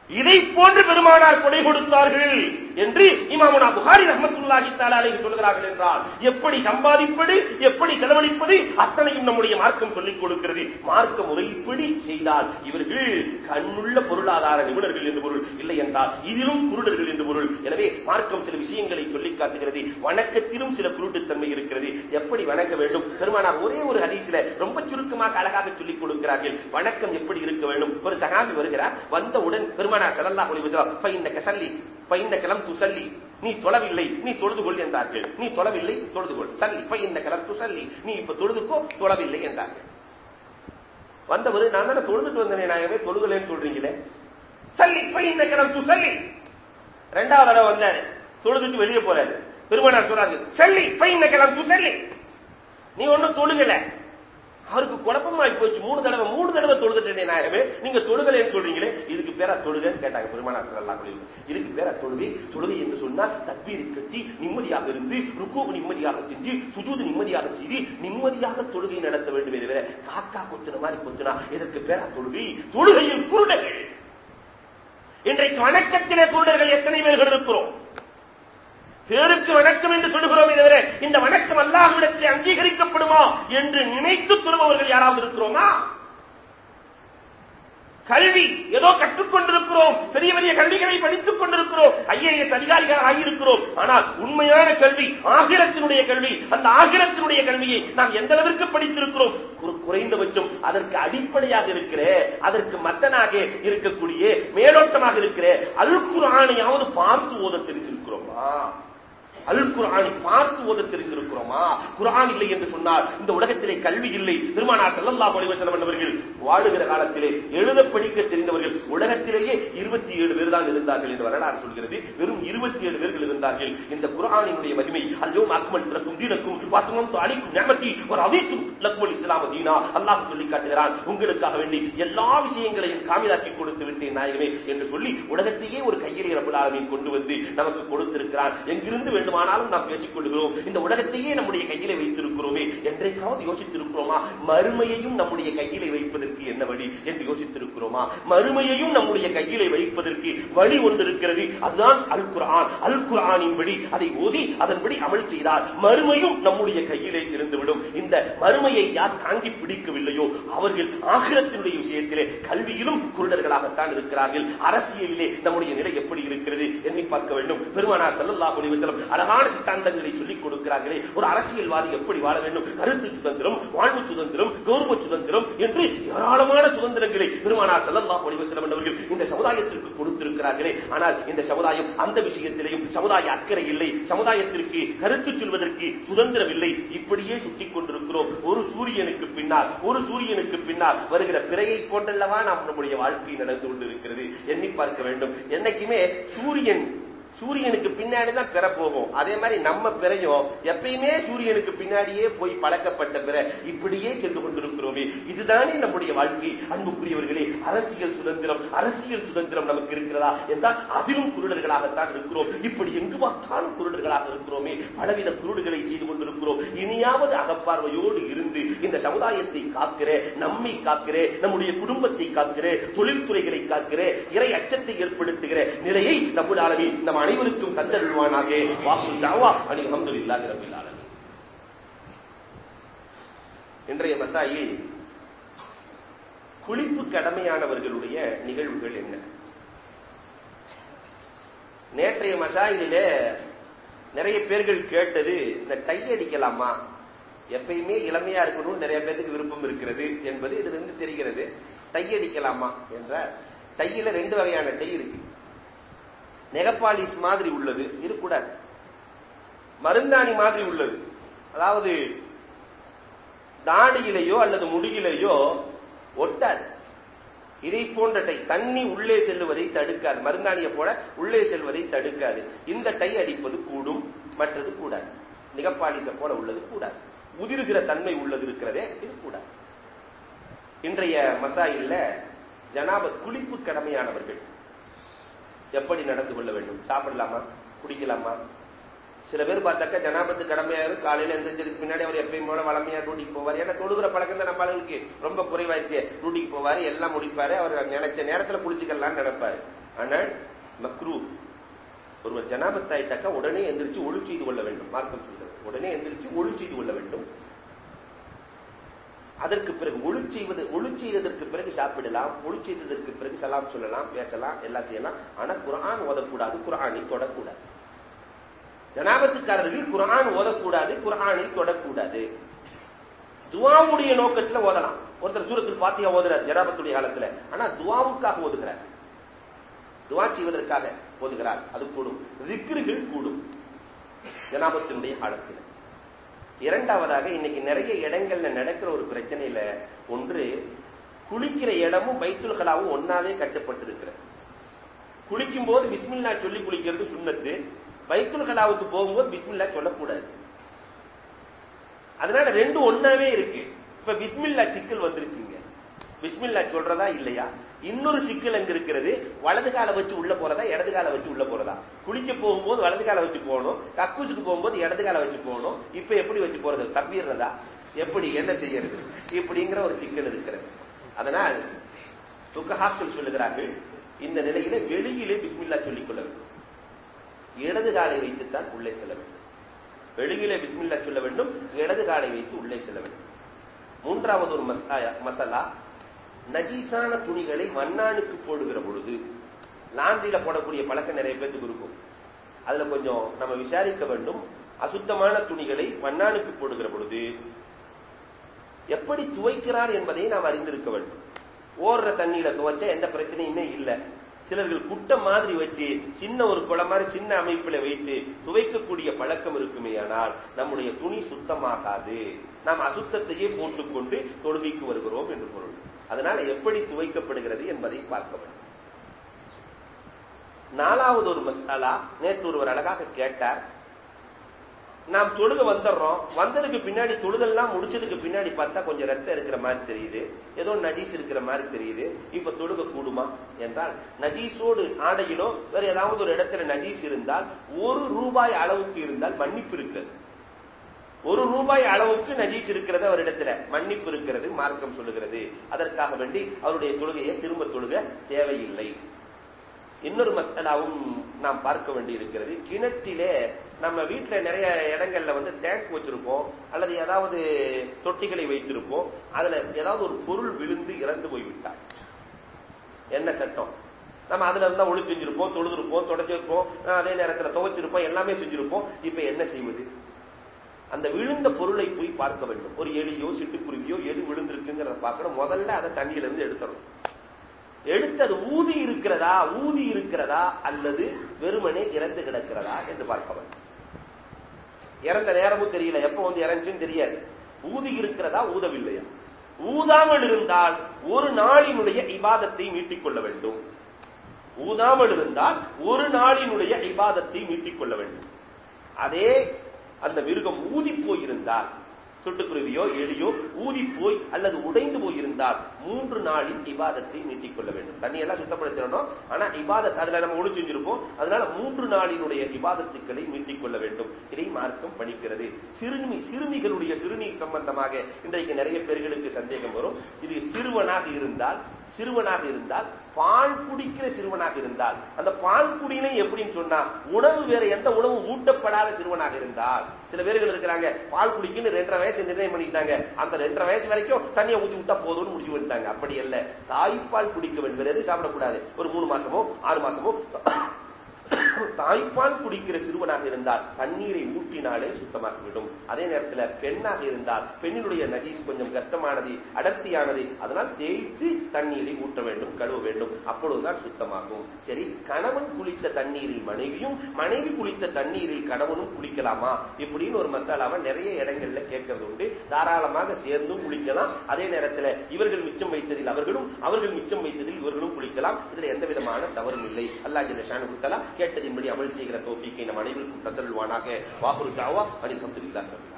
இதை போன்று பெருமானார் கொடை கொடுத்தார்கள். என்று இமாமுனா புகாரி ரஹமத்துல்லாஹி தாலாலை சொல்கிறார்கள் என்றால் எப்படி சம்பாதிப்பது எப்படி செலவழிப்பது அத்தனையும் நம்முடைய மார்க்கம் சொல்லிக் கொடுக்கிறது. மார்க்க முறைப்படி செய்தால் இவர்கள் கண்ணுள்ள பொருளாதார நிபுணர்கள் என்று பொருள் இல்லை என்றால் இதிலும் குருடர்கள் என்று பொருள். எனவே மார்க்கம் சில விஷயங்களை சொல்லிக் காட்டுகிறது. வணக்கத்திலும் சில குருட்டுத்தன்மை இருக்கிறது. எப்படி வணங்க வேண்டும்? பெருமானார் ஒரே ஒரு ஹதீசில ரொம்ப சுருக்கமாக அழகாக சொல்லிக் கொடுக்கிறார்கள். வணக்கம் எப்படி இருக்க வேண்டும்? ஒரு சகாபி வருகிறார். வந்தவுடன் பெருமானார் செல்லல்லா ஒளி கசல்லி பைந்த கிளம் துசல்லி நீ தொழவில்லை நீ தொழுது கொள் என்றார்கள். நீ தொழவில்லை தொழுது கொள். சல்லி. பைந்த கிளம் துசல்லி நீ இப்ப தொழுதுக்கோ தொழவில்லை என்றார்கள். வந்தவர் நான் தானே தொழுதுட்டு வந்தேன் நாயகமே தொழுகலன்னு சொல்றீங்களே? சல்லி. பைந்த கிளம் துசல்லி ரெண்டாவது தடவை வந்தாரு. தொழுதுட்டு வெளியே போறாரு. பெருமானார் சொல்றாங்க சல்லி. பைந்த கிளம் துசல்லி நீ ஒன்னும் தொழுகல. அவருக்கு குழப்பமாகி போச்சு. மூணு தடவை மூணு தடவை தொழுதுட்டே நாயகமே. நீங்க தொழுகலைன்னு சொல்றீங்களே இதுக்கு பேரா தொழுகன்னு கேட்டாங்க. பெருமானார் ஸல்லல்லாஹு இதுக்கு பேரா தொழுகை தொழுகை என்று சொன்னா தப்பீர் கட்டி நிம்மதியாக இருந்து ருக்கூ நிம்மதியாக செஞ்சு சுஜூது நிம்மதியாக செய்து நிம்மதியாக தொழுகை நடத்த வேண்டும் என்று காக்கா கொத்துன மாதிரி கொத்துனா இதற்கு பேரா தொழுகை தொழுகையில் குருடர்கள். இன்றைக்கு வணக்கத்திலே குருடர்கள் எத்தனை பேர்கள் இருக்கிறோம்? பேருக்கு வணக்கம் என்று சொல்லுகிறோம் தவிர இந்த வணக்கம் அல்லாஹ்விடத்தில் அங்கீகரிக்கப்படுமா என்று நினைத்து தொழுபவர்கள் யாராவது இருக்கிறோமா? கல்வி ஏதோ கற்றுக்கொண்டிருக்கிறோம் பெரிய பெரிய கல்விகளை படித்துக் கொண்டிருக்கிறோம் ஐஏஎஸ் அதிகாரிகள் ஆகியிருக்கிறோம். ஆனால் உண்மையான கல்வி ஆகிரத்தினுடைய கல்வி அந்த ஆகிரத்தினுடைய கல்வியை நாம் எந்த அளவிற்கு படித்திருக்கிறோம்? குறைந்தபட்சம் அதற்கு அடிப்படையாக இருக்கிற அதற்கு மத்தனாக இருக்கக்கூடிய மேலோட்டமாக இருக்கிற அல்குரானையாவது பார்த்து ஓத தெரிந்திருக்கிறோமா அல் குரானை பார்த்து ஓத தெரிந்திருக்கிறோமா குரான் இல்லை என்று சொன்னால் இந்த உலகத்திலே கல்வி இல்லை. பெருமானார் செல்லல்லா அலைஹி என்பவர்கள் வாழுகிற காலத்திலே எழுத படிக்க தெரிந்தவர்கள் உலகத்திலேயே இருபத்தி ஏழு பேர் தான் இருந்தார்கள் என்று வரலாறு சொல்கிறது. வெறும் இருபத்தி ஏழு பேர்கள் இருந்தார்கள். இந்த குரானினுடைய மகிமை அல்லோ அக்மல் திறக்கும் தீனக்கும் வாத்துமம் அழிக்கும் நேமத்தி ஒரு அவைக்கும் லக்மல் இஸ்லாம தீனா. அல்லாஹ் சொல்லி காட்டுகிறான் உங்களுக்காக வேண்டி எல்லா விஷயங்களையும் காமிதாக்கி கொடுத்து விட்டேன் நாயகமே என்று சொல்லி உலகத்தையே ஒரு கையிலே ரபுல் ஆலமீன் கொண்டு வந்து நமக்கு கொடுத்திருக்கிறான். எங்கிருந்து வேண்டும் வேண்டுமானாலும் நாம் பேசிக் கொள்கிறோம் இந்த உலகத்தையே நம்முடைய கையில வைத்திருக்கிறோமே என்றைக்காவது யோசித்திருக்கிறோமா? மறுமையையும் நம்முடைய கையிலே வைப்பதற்கு என்ன வழி என்று யோசித்திருக்கிறோமா? மறுமையையும் நம்முடைய கையிலே வைப்பதற்கு வழி ஒன்று இருக்கிறது. அதுதான் அல் குரான் அல் குரானின் படி அதை ஓதி அதன்படி அமல் செய்தால் மறுமையும் நம்முடைய கையிலே இருந்துவிடும். இந்த மறுமையை யார் தாங்கி பிடிக்கவில்லையோ அவர்கள் ஆகிரத்தினுடைய விஷயத்திலே கல்வியிலும் குருடர்களாகத்தான் இருக்கிறார்கள். அரசியலிலே நம்முடைய நிலை எப்படி இருக்கிறது எண்ணி பார்க்க வேண்டும். பெருமானார் ஸல்லல்லாஹு அலைஹி அழகான சித்தாந்தங்களை சொல்லிக் கொடுக்கிறார்களே ஒரு அரசியல்வாதி எப்படி வாழ வேண்டும்? கருத்து சுதந்திரம் வாழ்வு சுதந்திரம் கௌரவ சுதந்திரம் என்று ஏராளமான சுதந்திரங்களை பெருமானார் ஸல்லல்லாஹு அலைஹி வஸல்லம் இந்த சமுதாயத்திற்கு கொடுத்திருக்கிறார்களே. ஆனால் இந்த சமுதாயம் அந்த விஷயத்திலேயும் சமுதாய அக்கறை இல்லை. சமுதாயத்திற்கு கருத்து சொல்வதற்கு சுதந்திரம் இல்லை இப்படியே சுட்டிக் கொண்டிருக்கிறோம். ஒரு சூரியனுக்கு பின்னால் ஒரு சூரியனுக்கு பின்னால் வருகிற பிறையை போன்றல்லவா நாம் நம்முடைய வாழ்க்கை நடந்து கொண்டிருக்கிறது. எண்ணி பார்க்க வேண்டும். என்னைக்குமே சூரியன் சூரியனுக்கு பின்னாடி தான் பிற போகும். அதே மாதிரி நம்ம பிறையும் எப்பயுமே சூரியனுக்கு பின்னாடியே போய் பழக்கப்பட்ட பிற இப்படியே சென்று கொண்டிருக்கிறோமே. இதுதானே நம்முடைய வாழ்க்கை. அன்புக்குரியவர்களே அரசியல் சுதந்திரம் அரசியல் சுதந்திரம் நமக்கு இருக்கிறதா என்றால் அதிலும் குருடர்களாகத்தான் இருக்கிறோம். இப்படி எங்கு பார்த்தாலும் குருடர்களாக இருக்கிறோமே. பலவித குருடுகளை செய்து கொண்டிருக்கிறோம். இனியாவது அகப்பார்வையோடு இருந்து இந்த சமுதாயத்தை காக்கிற நம்மை காக்கிற நம்முடைய குடும்பத்தை காக்கிற தொழில்துறைகளை காக்கிற இறை அச்சத்தை ஏற்படுத்துகிற நிலையை நம்முடைய அளவில் நம் அனைவருக்கும் தந்தருள்வானாக. வாசு தாவா அணி அஹமதுல்லாஹி ரபில் இன்றைய மசாயில் குளிப்பு கடமையானவர்களுடைய நிகழ்வுகள் என்ன? நேற்றைய மசாயிலே நிறைய பேர்கள் கேட்டது இந்த டை அடிக்கலாமா? எப்பயுமே இளமையா இருக்கணும் நிறைய பேருக்கு விருப்பம் இருக்கிறது என்பது இதுல இருந்து தெரிகிறது. டை அடிக்கலாமா? என்ற டையில ரெண்டு வகையான டை இருக்கு. நெகப்பாலிஸ் மாதிரி உள்ளது இருக்கக்கூடாது. மருந்தாணி மாதிரி உள்ளது. அதாவது தாடியிலேயோ அல்லது முடியிலேயோ ஒட்டாது. இதை போன்ற டை தண்ணி உள்ளே செல்லுவதை தடுக்காது. மருந்தாணியை போல உள்ளே செல்வதை தடுக்காது. இந்த டை அடிப்பது கூடும் மற்றது கூடாது. நிகப்பாலிச போல உள்ளது கூடாது. உதிருகிற தன்மை உள்ளது இருக்கிறதே இது கூடாது. இன்றைய மசாயில்ல ஜனாபத் குளிப்பு கடமையானவர்கள் எப்படி நடந்து கொள்ள வேண்டும்? சாப்பிடலாமா? குடிக்கலாமா? சில பேர் பார்த்தாக்கா ஜனாபத்து கடமையாயிரும். காலையில எந்திரிச்சதுக்கு பின்னாடி அவர் எப்பயும் போல வளமையா டியூட்டிக்கு போவார். ஏன்னா தொழுகிற பழக்கம் தான் நம்ம ஆளுங்களுக்கு ரொம்ப குறைவாயிருச்சு டியூட்டிக்கு போவாரு எல்லாம் முடிப்பாரு. அவர் நினைச்ச நேரத்துல குளிச்சுக்கலாம்னு நினைப்பாரு. ஆனால் மக்ரூ ஒருவர் ஜனாபத்தாயிட்டாக்கா உடனே எந்திரிச்சு ஒழு செய்து கொள்ள வேண்டும். மார்க்கம் சொல்கிறது. உடனே எந்திரிச்சு ஒழு செய்து கொள்ள வேண்டும். அதற்கு பிறகு ஒழு செய்வது ஒழு செய்ததற்கு பிறகு சாப்பிடலாம் ஒழு செய்ததற்கு பிறகு சலாம் சொல்லலாம் பேசலாம் எல்லாம் செய்யலாம். ஆனா குரான் ஓதக்கூடாது குரானை தொடக்கூடாது. ஜனாபத்துக்காரர்கள் குரான் ஓதக்கூடாது குரானை தொடக்கூடாது. துவாவுடைய நோக்கத்துல ஓதலாம். ஒருத்தர் சூரத்தில் பாத்தியா ஓதுறார் ஜனாபத்துடைய காலத்துல. ஆனா துவாவுக்காக ஓதுகிறார். துவா செய்வதற்காக ஓதுகிறார். அது கூடும். ரிக்ருகள் கூடும். ஜனாபத்தினுடைய காலத்தில். இரண்டாவதாக இன்னைக்கு நிறைய இடங்கள்ல நடக்கிற ஒரு பிரச்சனையில ஒன்று குளிக்கிற இடமும் பைத்துல்களாவும் ஒன்னாவே கட்டப்பட்டு இருக்கிறது குளிக்கும் போது பிஸ்மில்லா சொல்லி குளிக்கிறது சுண்ணத்து பைத்துல் கலாவுக்கு போகும்போது பிஸ்மில்லா சொல்லக்கூடாது. அதனால ரெண்டும் ஒன்னாவே இருக்கு. இப்ப பிஸ்மில்லா சிக்கல் வந்துருச்சுங்க. பிஸ்மில்லா சொல்றதா இல்லையா? இன்னொரு சிக்கல் அங்க இருக்கிறது? வலது காலை வச்சு உள்ள போறதா இடது காலை வச்சு உள்ள போறதா? குளிக்க போகும்போது வலது கால வச்சு போகணும் கக்கூசுக்கு போகும்போது இடது கால வச்சு போகணும். இப்ப எப்படி வச்சு போறது? தப்பிடுறதா? எப்படி? என்ன செய்யறது? இப்படிங்கிற ஒரு சிக்கல் இருக்கிறது. அதனால் சுகஹாக்கள் சொல்லுகிறார்கள் இந்த நிலையில வெளியிலே பிஸ்மில்லா சொல்லிக் கொள்ள வேண்டும். இடது காலை வைத்துத்தான் உள்ளே செல்ல வேண்டும். வெளியிலே பிஸ்மில்லா சொல்ல வேண்டும் இடது காலை வைத்து உள்ளே செல்ல வேண்டும். மூன்றாவது ஒரு மசாலா நஜீசான துணிகளை மண்ணானுக்கு போடுகிற பொழுது லாண்டில போடக்கூடிய பழக்கம் நிறைய பேருக்கு இருக்கும். அதுல கொஞ்சம் நம்ம விசாரிக்க வேண்டும். அசுத்தமான துணிகளை மண்ணானுக்கு போடுகிற பொழுது எப்படி துவைக்கிறார் என்பதை நாம் அறிந்திருக்க வேண்டும். ஓடுற தண்ணியில துவைச்சா எந்த பிரச்சனையுமே இல்லை. சிலர்கள் குட்டம் மாதிரி வச்சு சின்ன ஒரு குளம் மாதிரி சின்ன அமைப்புல வைத்து துவைக்கக்கூடிய பழக்கம் இருக்குமே ஆனால் நம்முடைய துணி சுத்தமாகாது. நாம் அசுத்தத்தையே போட்டுக்கொண்டு தொழுகைக்கு வருகிறோம் என்று பொருள். அதனால எப்படி துவைக்கப்படுகிறது என்பதை பார்க்க வேண்டும். நாலாவது ஒரு மசாலா நேற்று ஒருவர் அழகாக கேட்டார். நாம் தொழுக வந்துடுறோம். வந்ததுக்கு பின்னாடி தொழுதெல்லாம் முடிச்சதுக்கு பின்னாடி பார்த்தா கொஞ்சம் ரத்தம் இருக்கிற மாதிரி தெரியுது. ஏதோ நஜீஸ் இருக்கிற மாதிரி தெரியுது. இப்ப தொழுக கூடுமா என்றால் நஜீஸோடு ஆடையிலோ வேற ஏதாவது ஒரு இடத்துல நஜீஸ் இருந்தால் ஒரு ரூபாய் அளவுக்கு இருந்தால் மன்னிப்பு இருக்கிறது. ஒரு ரூபாய் அளவுக்கு நஜீஸ் இருக்கிறது அவரிடத்துல. மன்னிப்பு இருக்கிறது மார்க்கம் சொல்லுகிறது. அதற்காக வேண்டி அவருடைய தொழுகையை திரும்ப தொழுக தேவையில்லை. இன்னொரு மசாலாவும் நாம் பார்க்க வேண்டி இருக்கிறது கிணற்றிலே நம்ம வீட்டுல நிறைய இடங்கள்ல வந்து டேங்க் வச்சிருப்போம். அல்லது ஏதாவது தொட்டிகளை வைத்திருப்போம். அதுல ஏதாவது ஒரு பொருள் விழுந்து இறந்து போய்விட்டார் என்ன சட்டம்? நம்ம அதுல இருந்தா ஒளி செஞ்சிருப்போம் தொழுதிருப்போம் தொடச்சிருப்போம் அதே நேரத்துல துவைச்சிருப்போம் எல்லாமே செஞ்சிருப்போம். இப்ப என்ன செய்வது? அந்த விழுந்த பொருளை போய் பார்க்க வேண்டும். ஒரு எலியோ சிட்டுக்குருவியோ எது விழுந்திருக்குங்கிறத பார்க்கணும். முதல்ல அதை தண்ணியில இருந்து எடுத்துடும் எடுத்து அது ஊதி இருக்கிறதா ஊதி இருக்கிறதா அல்லது வெறுமனே இறந்து கிடக்கிறதா என்று பார்க்க வேண்டும். இறந்த நேரமும் தெரியல. எப்ப வந்து இறந்துச்சுன்னு தெரியாது. ஊதி இருக்கிறதா ஊதவில்லையா? ஊதாமல் இருந்தால் ஒரு நாளினுடைய இபாதத்தை மீட்டிக் கொள்ள வேண்டும். ஊதாமல் இருந்தால் ஒரு நாளினுடைய இபாதத்தை மீட்டிக் கொள்ள வேண்டும். அதே அந்த மிருகம் ஊதி போயிருந்தால் சுட்டுக்குருவியோ எலியோ ஊதி போய் அல்லது உடைந்து போயிருந்தால் மூன்று நாளின் இபாதத்தை நீட்டிக்கொள்ள வேண்டும். தண்ணியெல்லாம் சுத்தப்படுத்திடணும். ஆனா இபாதத் அதுல நம்ம ஒழு செஞ்சிருப்போம் அதனால மூன்று நாளினுடைய இபாதத்துக்களை நீட்டிக்கொள்ள வேண்டும். இதை மார்க்கம் படிக்கிறது. சிறுமி சிறுமிகளுடைய சிறுநீர் சம்பந்தமாக இன்றைக்கு நிறைய பேர்களுக்கு சந்தேகம் வரும். இது சிறுவனாக இருந்தால் சிறுவனாக இருந்தால் பால் குடிக்கிற சிறுவனாக இருந்தால் அந்த பால் குடியினை எப்படின்னு சொன்னா உணவு வேற எந்த உணவு ஊட்டப்படாத சிறுவனாக இருந்தால் சில பேர்கள் இருக்கிறாங்க பால் குடிக்குன்னு ரெண்டரை வயசு நிர்ணயம் பண்ணிட்டாங்க அந்த ரெண்டரை வயசு வரைக்கும் தண்ணியை ஊத்தி விட்டா போதும்னு முடிவு பண்ணிட்டாங்க. அப்படி அல்ல தாய்ப்பால் குடிக்க வேண்டும். வேற எது சாப்பிடக்கூடாது. ஒரு மூணு மாசமோ ஆறு மாசமோ தாய்ப்பால் குடிக்கிற சிறுவனாக இருந்தால் தண்ணீரை ஊற்றினாலே சுத்தமாகிவிடும். அதே நேரத்தில் பெண்ணாக இருந்தால் பெண்ணினுடைய நஜீஸ் கொஞ்சம் கஷ்டமானது அடர்த்தியானது அதனால் தேய்த்து தண்ணீரை ஊட்ட வேண்டும் கழுவ வேண்டும். அப்பொழுதுதான் சுத்தமாகும். சரி கணவன் குளித்த தண்ணீரில் மனைவியும் மனைவி குளித்த தண்ணீரில் கணவனும் குளிக்கலாமா? இப்படின்னு ஒரு மசாலாவை நிறைய இடங்கள்ல கேட்கறது உண்டு. தாராளமாக சேர்ந்தும் குளிக்கலாம். அதே நேரத்தில் இவர்கள் மிச்சம் வைத்ததில் அவர்களும் அவர்கள் மிச்சம் வைத்ததில் இவர்களும் குளிக்கலாம். இதுல எந்த விதமான தவறும் இல்லை. அல்லா ஷானு குத்தலா கேட்டதின்படி அமல் செய்கிற தோஃபிக்கை நம் அனைவருக்கும் தந்தருள்வானாக. வாகுரு தாவா அணி கப்துல்லா